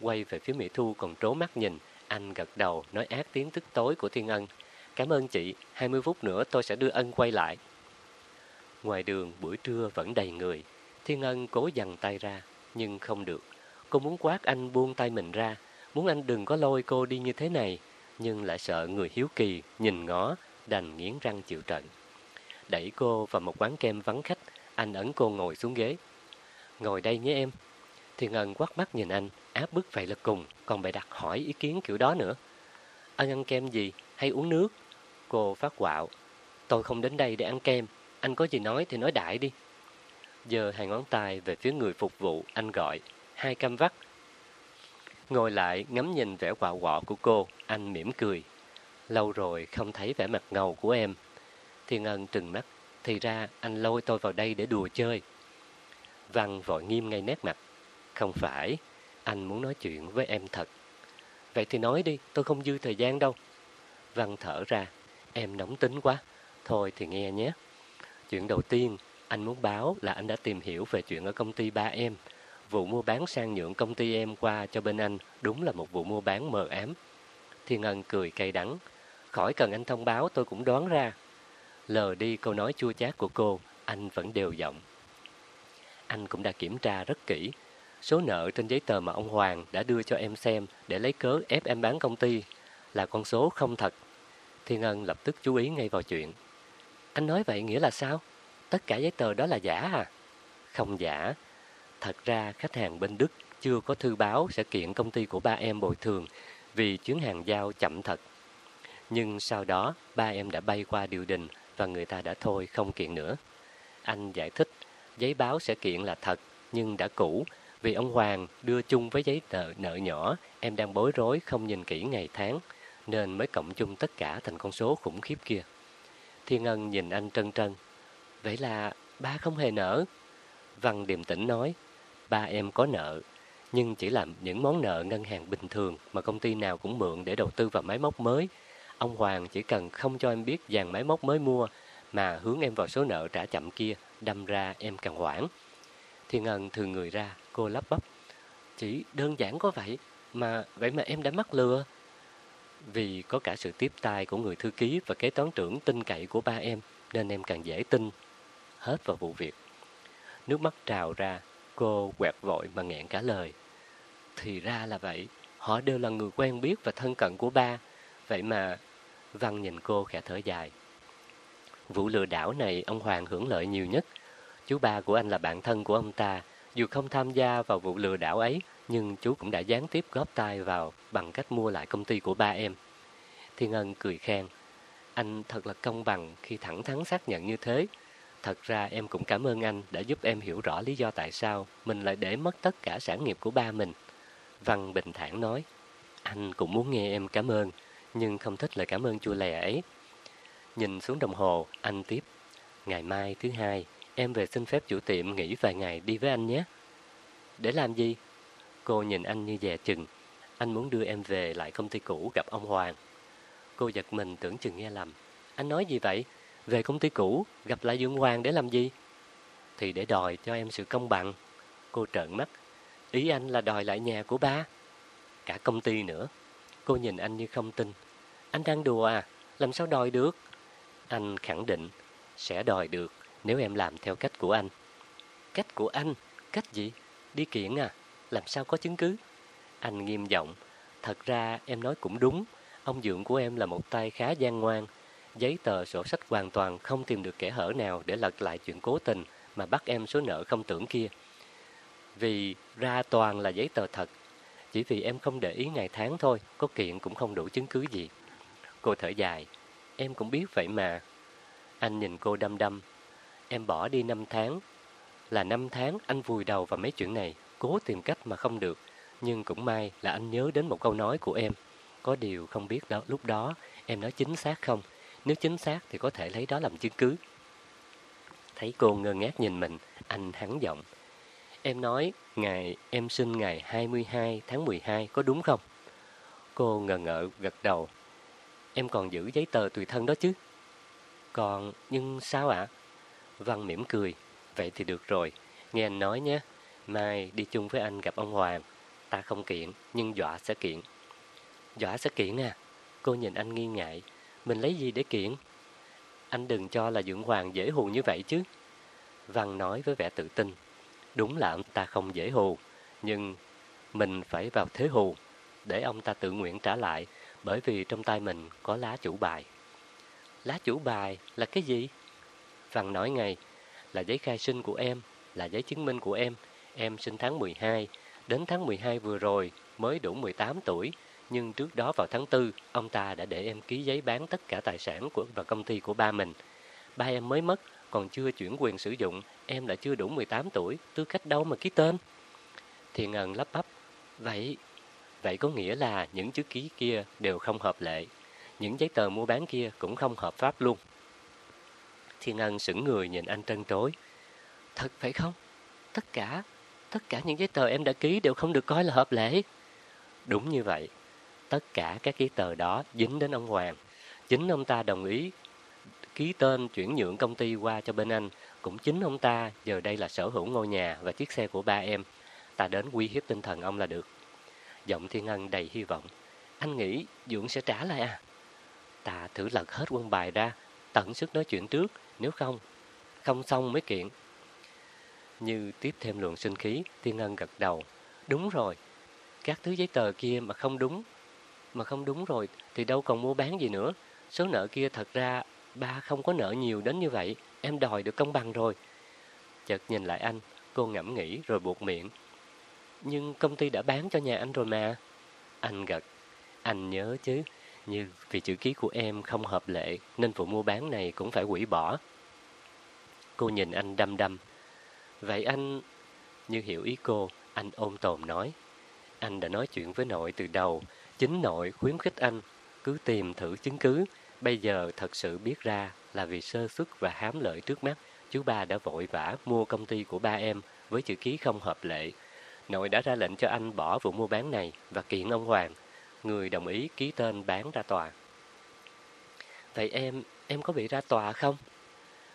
Quay về phía Mỹ Thu còn trố mắt nhìn. Anh gật đầu nói ác tiếng tức tối của Thiên Ân. Cảm ơn chị, 20 phút nữa tôi sẽ đưa Ân quay lại. Ngoài đường buổi trưa vẫn đầy người. Thiên Ân cố dằn tay ra, nhưng không được. Cô muốn quát anh buông tay mình ra, muốn anh đừng có lôi cô đi như thế này, nhưng lại sợ người hiếu kỳ, nhìn ngó, đành nghiến răng chịu trận. Đẩy cô vào một quán kem vắng khách, anh ấn cô ngồi xuống ghế. Ngồi đây nhé em. Thiên Ân quát mắt nhìn anh, áp bức vậy là cùng, còn bày đặt hỏi ý kiến kiểu đó nữa. Anh ăn kem gì, hay uống nước? Cô phát quạo. Tôi không đến đây để ăn kem, anh có gì nói thì nói đại đi. Giờ hai ngón tay về phía người phục vụ, anh gọi. Hai cam vắt. Ngồi lại ngắm nhìn vẻ quạo quọ của cô, anh mỉm cười. Lâu rồi không thấy vẻ mặt ngầu của em. Thiên Ân trừng mắt. Thì ra anh lôi tôi vào đây để đùa chơi. Văn vội nghiêm ngay nét mặt. Không phải, anh muốn nói chuyện với em thật. Vậy thì nói đi, tôi không dư thời gian đâu. Văn thở ra, em nóng tính quá. Thôi thì nghe nhé. Chuyện đầu tiên, anh muốn báo là anh đã tìm hiểu về chuyện ở công ty ba em. Vụ mua bán sang nhượng công ty em qua cho bên anh đúng là một vụ mua bán mờ ám. Thiên Ân cười cay đắng. Khỏi cần anh thông báo tôi cũng đoán ra. Lờ đi câu nói chua chát của cô, anh vẫn đều giọng. Anh cũng đã kiểm tra rất kỹ. Số nợ trên giấy tờ mà ông Hoàng đã đưa cho em xem để lấy cớ ép em bán công ty là con số không thật. Thiên Ân lập tức chú ý ngay vào chuyện. Anh nói vậy nghĩa là sao? Tất cả giấy tờ đó là giả à? Không giả. Thật ra khách hàng bên Đức chưa có thư báo sẽ kiện công ty của ba em bồi thường vì chuyến hàng giao chậm thật. Nhưng sau đó ba em đã bay qua điều đình và người ta đã thôi không kiện nữa. Anh giải thích giấy báo sẽ kiện là thật nhưng đã cũ vì ông Hoàng đưa chung với giấy nợ nợ nhỏ em đang bối rối không nhìn kỹ ngày tháng nên mới cộng chung tất cả thành con số khủng khiếp kia. Thiên Ân nhìn anh trân trân. Vậy là ba không hề nợ. Văn điềm tĩnh nói, ba em có nợ, nhưng chỉ là những món nợ ngân hàng bình thường mà công ty nào cũng mượn để đầu tư vào máy móc mới. Ông Hoàng chỉ cần không cho em biết dàn máy móc mới mua, mà hướng em vào số nợ trả chậm kia, đâm ra em càng hoảng. Thiên Ân thường người ra, cô lắp bắp. Chỉ đơn giản có vậy, mà vậy mà em đã mắc lừa. Vì có cả sự tiếp tay của người thư ký và kế toán trưởng tin cậy của ba em, nên em càng dễ tin hết vào vụ việc. Nước mắt trào ra, cô quẹt vội mà nghẹn cả lời. Thì ra là vậy, họ đều là người quen biết và thân cận của ba. Vậy mà, Văn nhìn cô khẽ thở dài. Vụ lừa đảo này ông Hoàng hưởng lợi nhiều nhất. Chú ba của anh là bạn thân của ông ta, dù không tham gia vào vụ lừa đảo ấy, nhưng chú cũng đã gián tiếp góp tay vào bằng cách mua lại công ty của ba em. Thiên Ân cười khen, anh thật là công bằng khi thẳng thắn xác nhận như thế. Thật ra em cũng cảm ơn anh đã giúp em hiểu rõ lý do tại sao mình lại để mất tất cả sản nghiệp của ba mình. Văn bình thản nói, anh cũng muốn nghe em cảm ơn, nhưng không thích lời cảm ơn chua lè ấy. Nhìn xuống đồng hồ, anh tiếp, ngày mai thứ hai, em về xin phép chủ tiệm nghỉ vài ngày đi với anh nhé. Để làm gì? Cô nhìn anh như dè chừng. Anh muốn đưa em về lại công ty cũ gặp ông Hoàng. Cô giật mình tưởng chừng nghe lầm. Anh nói gì vậy? Về công ty cũ, gặp lại Dương Hoàng để làm gì? Thì để đòi cho em sự công bằng. Cô trợn mắt. Ý anh là đòi lại nhà của ba. Cả công ty nữa. Cô nhìn anh như không tin. Anh đang đùa à? Làm sao đòi được? Anh khẳng định sẽ đòi được nếu em làm theo cách của anh. Cách của anh? Cách gì? Đi kiện à? Làm sao có chứng cứ? Anh nghiêm giọng. Thật ra em nói cũng đúng. Ông dượng của em là một tay khá gian ngoan. Giấy tờ sổ sách hoàn toàn không tìm được kẻ hở nào để lật lại chuyện cố tình mà bắt em số nợ không tưởng kia. Vì ra toàn là giấy tờ thật. Chỉ vì em không để ý ngày tháng thôi, có kiện cũng không đủ chứng cứ gì. Cô thở dài. Em cũng biết vậy mà. Anh nhìn cô đăm đăm. em bỏ đi năm tháng. Là năm tháng anh vùi đầu vào mấy chuyện này, cố tìm cách mà không được. Nhưng cũng may là anh nhớ đến một câu nói của em. Có điều không biết đó lúc đó em nói chính xác không. Nếu chính xác thì có thể lấy đó làm chứng cứ. Thấy cô ngơ ngác nhìn mình, anh hắn giọng. Em nói ngày em sinh ngày 22 tháng 12 có đúng không? Cô ngờ ngợ gật đầu. Em còn giữ giấy tờ tùy thân đó chứ? Còn, nhưng sao ạ? Văn mỉm cười. Vậy thì được rồi. Nghe anh nói nhé. Mai đi chung với anh gặp ông Hoàng. Ta không kiện, nhưng dọa sẽ kiện. Dọa sẽ kiện à? Cô nhìn anh nghi ngại. Mình lấy gì để kiện? Anh đừng cho là Dưỡng Hoàng dễ hù như vậy chứ. Văn nói với vẻ tự tin. Đúng là ông ta không dễ hù, nhưng mình phải vào thế hù để ông ta tự nguyện trả lại bởi vì trong tay mình có lá chủ bài. Lá chủ bài là cái gì? Văn nói ngay, là giấy khai sinh của em, là giấy chứng minh của em. Em sinh tháng 12, đến tháng 12 vừa rồi mới đủ 18 tuổi, nhưng trước đó vào tháng 4, ông ta đã để em ký giấy bán tất cả tài sản của và công ty của ba mình. Ba em mới mất, còn chưa chuyển quyền sử dụng, em lại chưa đủ 18 tuổi, tư cách đâu mà ký tên. Thiền Ngân lắp bắp, vậy, vậy có nghĩa là những chữ ký kia đều không hợp lệ, những giấy tờ mua bán kia cũng không hợp pháp luôn. Thiên Ân sững người nhìn anh trân trối. Thật phải không? Tất cả, tất cả những giấy tờ em đã ký đều không được coi là hợp lệ. Đúng như vậy. Tất cả các giấy tờ đó dính đến ông Hoàng. Chính ông ta đồng ý ký tên chuyển nhượng công ty qua cho bên anh. Cũng chính ông ta giờ đây là sở hữu ngôi nhà và chiếc xe của ba em. Ta đến uy hiếp tinh thần ông là được. Giọng Thiên Ân đầy hy vọng. Anh nghĩ dưỡng sẽ trả lại à? Ta thử lật hết quân bài ra, tận sức nói chuyện trước, nếu không, không xong mới kiện. Như tiếp thêm luồng sinh khí, Thiên Ân gật đầu. Đúng rồi, các thứ giấy tờ kia mà không đúng, mà không đúng rồi thì đâu còn mua bán gì nữa. Số nợ kia thật ra ba không có nợ nhiều đến như vậy, em đòi được công bằng rồi. Chợt nhìn lại anh, cô ngẫm nghĩ rồi buộc miệng. Nhưng công ty đã bán cho nhà anh rồi mà. Anh gật. Anh nhớ chứ, như vì chữ ký của em không hợp lệ nên vụ mua bán này cũng phải hủy bỏ. Cô nhìn anh đăm đăm. Vậy anh... Như hiểu ý cô, anh ôm tồn nói. Anh đã nói chuyện với nội từ đầu. Chính nội khuyến khích anh. Cứ tìm thử chứng cứ. Bây giờ thật sự biết ra là vì sơ suất và hám lợi trước mắt. Chú ba đã vội vã mua công ty của ba em với chữ ký không hợp lệ. Nội đã ra lệnh cho anh bỏ vụ mua bán này và kiện ông Hoàng người đồng ý ký tên bán ra tòa. Vậy em, em có bị ra tòa không?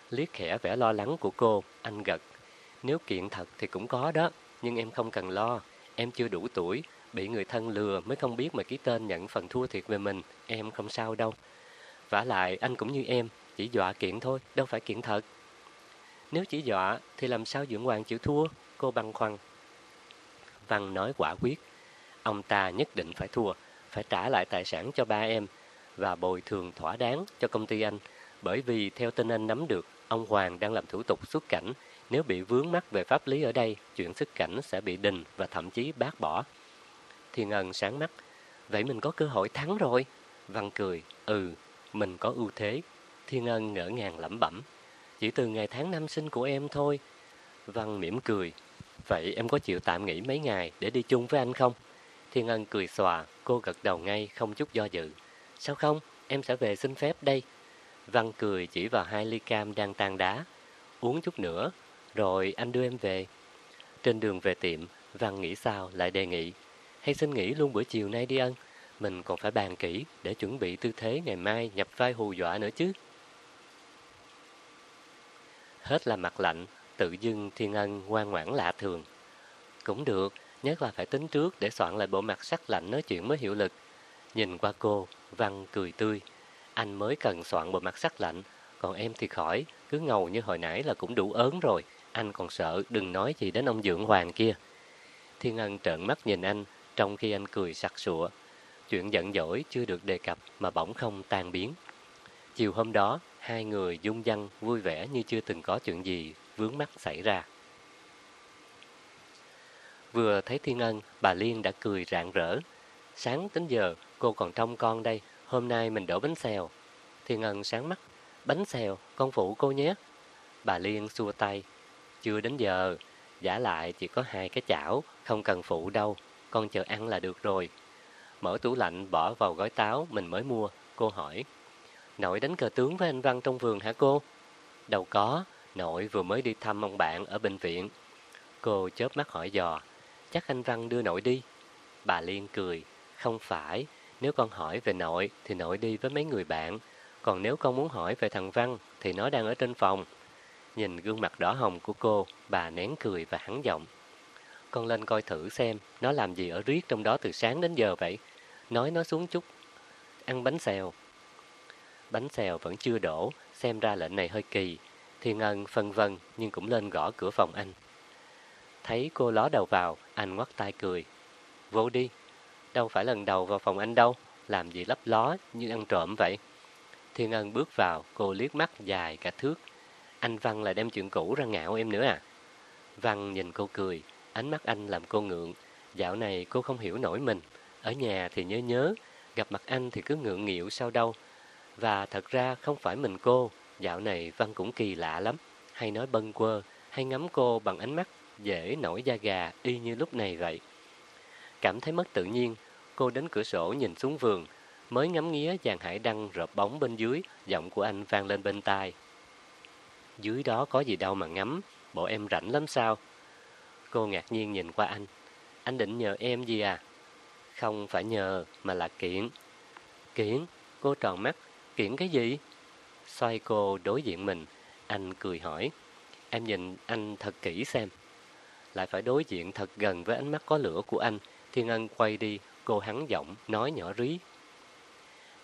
Liếc khẽ vẻ lo lắng của cô, anh gật. Nếu kiện thật thì cũng có đó, nhưng em không cần lo. Em chưa đủ tuổi, bị người thân lừa mới không biết mà ký tên nhận phần thua thiệt về mình. Em không sao đâu. vả lại, anh cũng như em, chỉ dọa kiện thôi, đâu phải kiện thật. Nếu chỉ dọa, thì làm sao Dưỡng Hoàng chịu thua? Cô băn khoăn. Văn nói quả quyết. Ông ta nhất định phải thua phải trả lại tài sản cho ba em và bồi thường thỏa đáng cho công ty anh. Bởi vì theo tin anh nắm được, ông Hoàng đang làm thủ tục xuất cảnh. Nếu bị vướng mắc về pháp lý ở đây, chuyện xuất cảnh sẽ bị đình và thậm chí bác bỏ. Thiên Ngân sáng mắt. Vậy mình có cơ hội thắng rồi. Văn cười. Ừ, mình có ưu thế. Thiên Ngân ngỡ ngàng lẩm bẩm. Chỉ từ ngày tháng năm sinh của em thôi. Văn mỉm cười. Vậy em có chịu tạm nghỉ mấy ngày để đi chung với anh không? Thiên Ân cười xòa, cô gật đầu ngay, không chút do dự. Sao không, em sẽ về xin phép đây. Văn cười chỉ vào hai ly cam đang tan đá. Uống chút nữa, rồi anh đưa em về. Trên đường về tiệm, Văn nghĩ sao lại đề nghị. Hay xin nghỉ luôn buổi chiều nay đi ân. Mình còn phải bàn kỹ để chuẩn bị tư thế ngày mai nhập vai hù dọa nữa chứ. Hết là mặt lạnh, tự dưng Thiên Ân ngoan ngoãn lạ thường. Cũng được, Nhất là phải tính trước để soạn lại bộ mặt sắc lạnh nói chuyện mới hiệu lực. Nhìn qua cô, Văn cười tươi. Anh mới cần soạn bộ mặt sắc lạnh, còn em thì khỏi, cứ ngầu như hồi nãy là cũng đủ ớn rồi. Anh còn sợ đừng nói gì đến ông dưỡng Hoàng kia. Thiên Ân trợn mắt nhìn anh, trong khi anh cười sặc sụa. Chuyện giận dỗi chưa được đề cập mà bỗng không tan biến. Chiều hôm đó, hai người dung dăng vui vẻ như chưa từng có chuyện gì vướng mắt xảy ra. Vừa thấy Thiên Ân, bà Liên đã cười rạng rỡ. Sáng đến giờ, cô còn trông con đây, hôm nay mình đổ bánh xèo. Thiên Ân sáng mắt, bánh xèo, con phụ cô nhé. Bà Liên xua tay. Chưa đến giờ, giả lại chỉ có hai cái chảo, không cần phụ đâu, con chờ ăn là được rồi. Mở tủ lạnh bỏ vào gói táo mình mới mua, cô hỏi. Nội đánh cờ tướng với anh Văn trong vườn hả cô? Đâu có, nội vừa mới đi thăm ông bạn ở bệnh viện. Cô chớp mắt hỏi dò, chắc anh Văn đưa nội đi. Bà Liên cười, không phải, nếu con hỏi về nội thì nội đi với mấy người bạn, còn nếu con muốn hỏi về thằng Văn thì nó đang ở trên phòng. Nhìn gương mặt đỏ hồng của cô, bà nén cười và hắn giọng. Con lên coi thử xem nó làm gì ở riết trong đó từ sáng đến giờ vậy. Nói nó xuống chút, ăn bánh xèo. Bánh xèo vẫn chưa đổ, xem ra lệnh này hơi kỳ. Thiên Ân phân vân nhưng cũng lên gõ cửa phòng anh. Thấy cô ló đầu vào, anh ngoắt tay cười. Vô đi, đâu phải lần đầu vào phòng anh đâu, làm gì lấp ló như ăn trộm vậy. Thiên Ân bước vào, cô liếc mắt dài cả thước. Anh Văn lại đem chuyện cũ ra ngạo em nữa à? Văn nhìn cô cười, ánh mắt anh làm cô ngượng. Dạo này cô không hiểu nổi mình. Ở nhà thì nhớ nhớ, gặp mặt anh thì cứ ngượng nghịu sao đâu. Và thật ra không phải mình cô, dạo này Văn cũng kỳ lạ lắm. Hay nói bâng quơ, hay ngắm cô bằng ánh mắt dễ nổi da gà y như lúc này vậy. Cảm thấy mất tự nhiên, cô đến cửa sổ nhìn xuống vườn, mới ngắm nghía dàn hải đăng rợp bóng bên dưới, giọng của anh vang lên bên tai. Dưới đó có gì đâu mà ngắm, bộ em rảnh lắm sao? Cô ngạc nhiên nhìn qua anh. Anh định nhờ em gì à? Không phải nhờ, mà là kiện. Kiện? Cô tròn mắt. Kiện cái gì? Xoay cô đối diện mình, anh cười hỏi. Em nhìn anh thật kỹ xem. Lại phải đối diện thật gần với ánh mắt có lửa của anh. Thiên Ân quay đi, cô hắn giọng, nói nhỏ rí.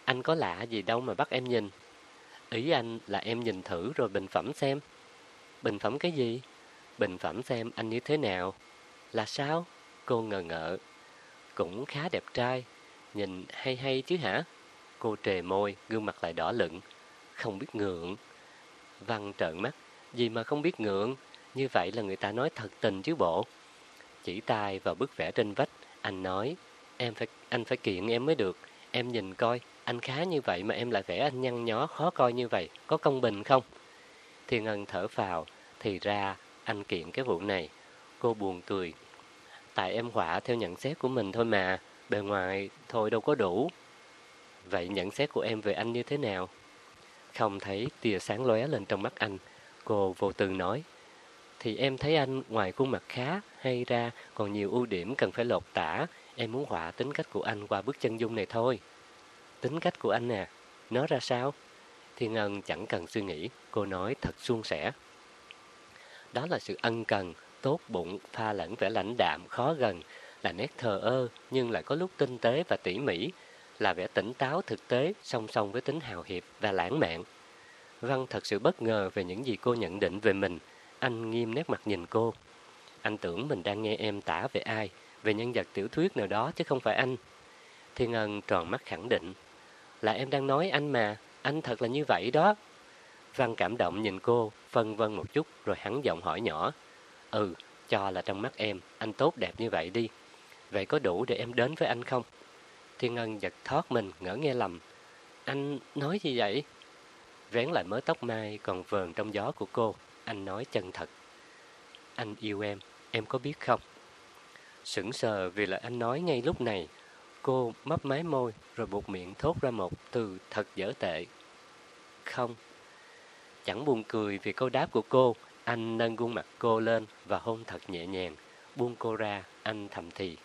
Anh có lạ gì đâu mà bắt em nhìn. Ý anh là em nhìn thử rồi bình phẩm xem. Bình phẩm cái gì? Bình phẩm xem anh như thế nào. Là sao? Cô ngờ ngợ. Cũng khá đẹp trai. Nhìn hay hay chứ hả? Cô trề môi, gương mặt lại đỏ lựng. Không biết ngượng. Văn trợn mắt. Gì mà không biết ngượng? Như vậy là người ta nói thật tình chứ bộ. Chỉ tay vào bức vẽ trên vách. Anh nói, em phải anh phải kiện em mới được. Em nhìn coi, anh khá như vậy mà em lại vẽ anh nhăn nhó khó coi như vậy, có công bình không? Thiên Ân thở phào, thì ra anh kiện cái vụ này. Cô buồn cười. Tại em họa theo nhận xét của mình thôi mà, bề ngoài thôi đâu có đủ. Vậy nhận xét của em về anh như thế nào? Không thấy tia sáng lóe lên trong mắt anh. Cô vô tư nói. Thì em thấy anh ngoài khuôn mặt khá hay ra còn nhiều ưu điểm cần phải lột tả. Em muốn họa tính cách của anh qua bức chân dung này thôi. Tính cách của anh à, nó ra sao? Thiên Ân chẳng cần suy nghĩ, cô nói thật suôn sẻ. Đó là sự ân cần, tốt bụng, pha lẫn vẻ lãnh đạm, khó gần, là nét thờ ơ nhưng lại có lúc tinh tế và tỉ mỉ, là vẻ tỉnh táo thực tế song song với tính hào hiệp và lãng mạn. Văn thật sự bất ngờ về những gì cô nhận định về mình. Anh nghiêm nét mặt nhìn cô. Anh tưởng mình đang nghe em tả về ai, về nhân vật tiểu thuyết nào đó chứ không phải anh. Thiên Ân tròn mắt khẳng định. Là em đang nói anh mà, anh thật là như vậy đó. Văn cảm động nhìn cô, phân vân một chút rồi hắn giọng hỏi nhỏ. Ừ, cho là trong mắt em, anh tốt đẹp như vậy đi. Vậy có đủ để em đến với anh không? Thiên Ân giật thoát mình, ngỡ nghe lầm. Anh nói gì vậy? Vén lại mớ tóc mai còn vờn trong gió của cô, anh nói chân thật. Anh yêu em, em có biết không? Sững sờ vì là anh nói ngay lúc này. Cô mấp máy môi rồi buộc miệng thốt ra một từ thật dở tệ. Không. Chẳng buồn cười vì câu đáp của cô, anh nâng gương mặt cô lên và hôn thật nhẹ nhàng. Buông cô ra, anh thầm thì.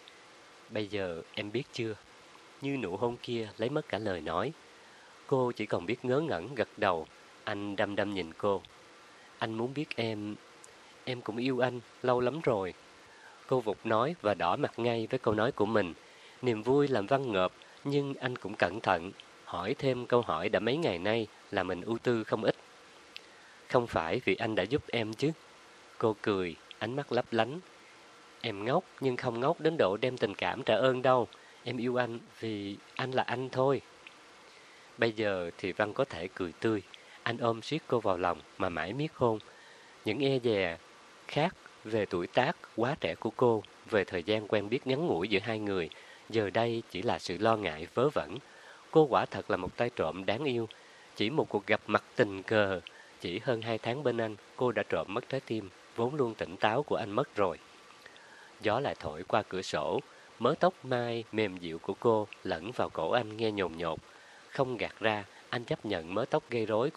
Bây giờ em biết chưa? Như nụ hôn kia lấy mất cả lời nói. Cô chỉ còn biết ngớ ngẩn gật đầu. Anh đăm đăm nhìn cô. Anh muốn biết em... Em cũng yêu anh, lâu lắm rồi. Cô vụt nói và đỏ mặt ngay với câu nói của mình. Niềm vui làm văn ngợp, nhưng anh cũng cẩn thận. Hỏi thêm câu hỏi đã mấy ngày nay là mình ưu tư không ít. Không phải vì anh đã giúp em chứ. Cô cười, ánh mắt lấp lánh. Em ngốc nhưng không ngốc đến độ đem tình cảm trả ơn đâu. Em yêu anh vì anh là anh thôi. Bây giờ thì Văn có thể cười tươi. Anh ôm siết cô vào lòng mà mãi miết hôn. Những e dè khác về tuổi tác quá trẻ của cô, về thời gian quen biết ngắn ngủi giữa hai người, giờ đây chỉ là sự lo ngại vớ vẩn. Cô quả thật là một tay trộm đáng yêu. Chỉ một cuộc gặp mặt tình cờ, chỉ hơn hai tháng bên anh, cô đã trộm mất trái tim, vốn luôn tỉnh táo của anh mất rồi. Gió lại thổi qua cửa sổ, mớ tóc mai mềm dịu của cô lẫn vào cổ anh nghe nhồn nhột. Không gạt ra, anh chấp nhận mớ tóc gây rối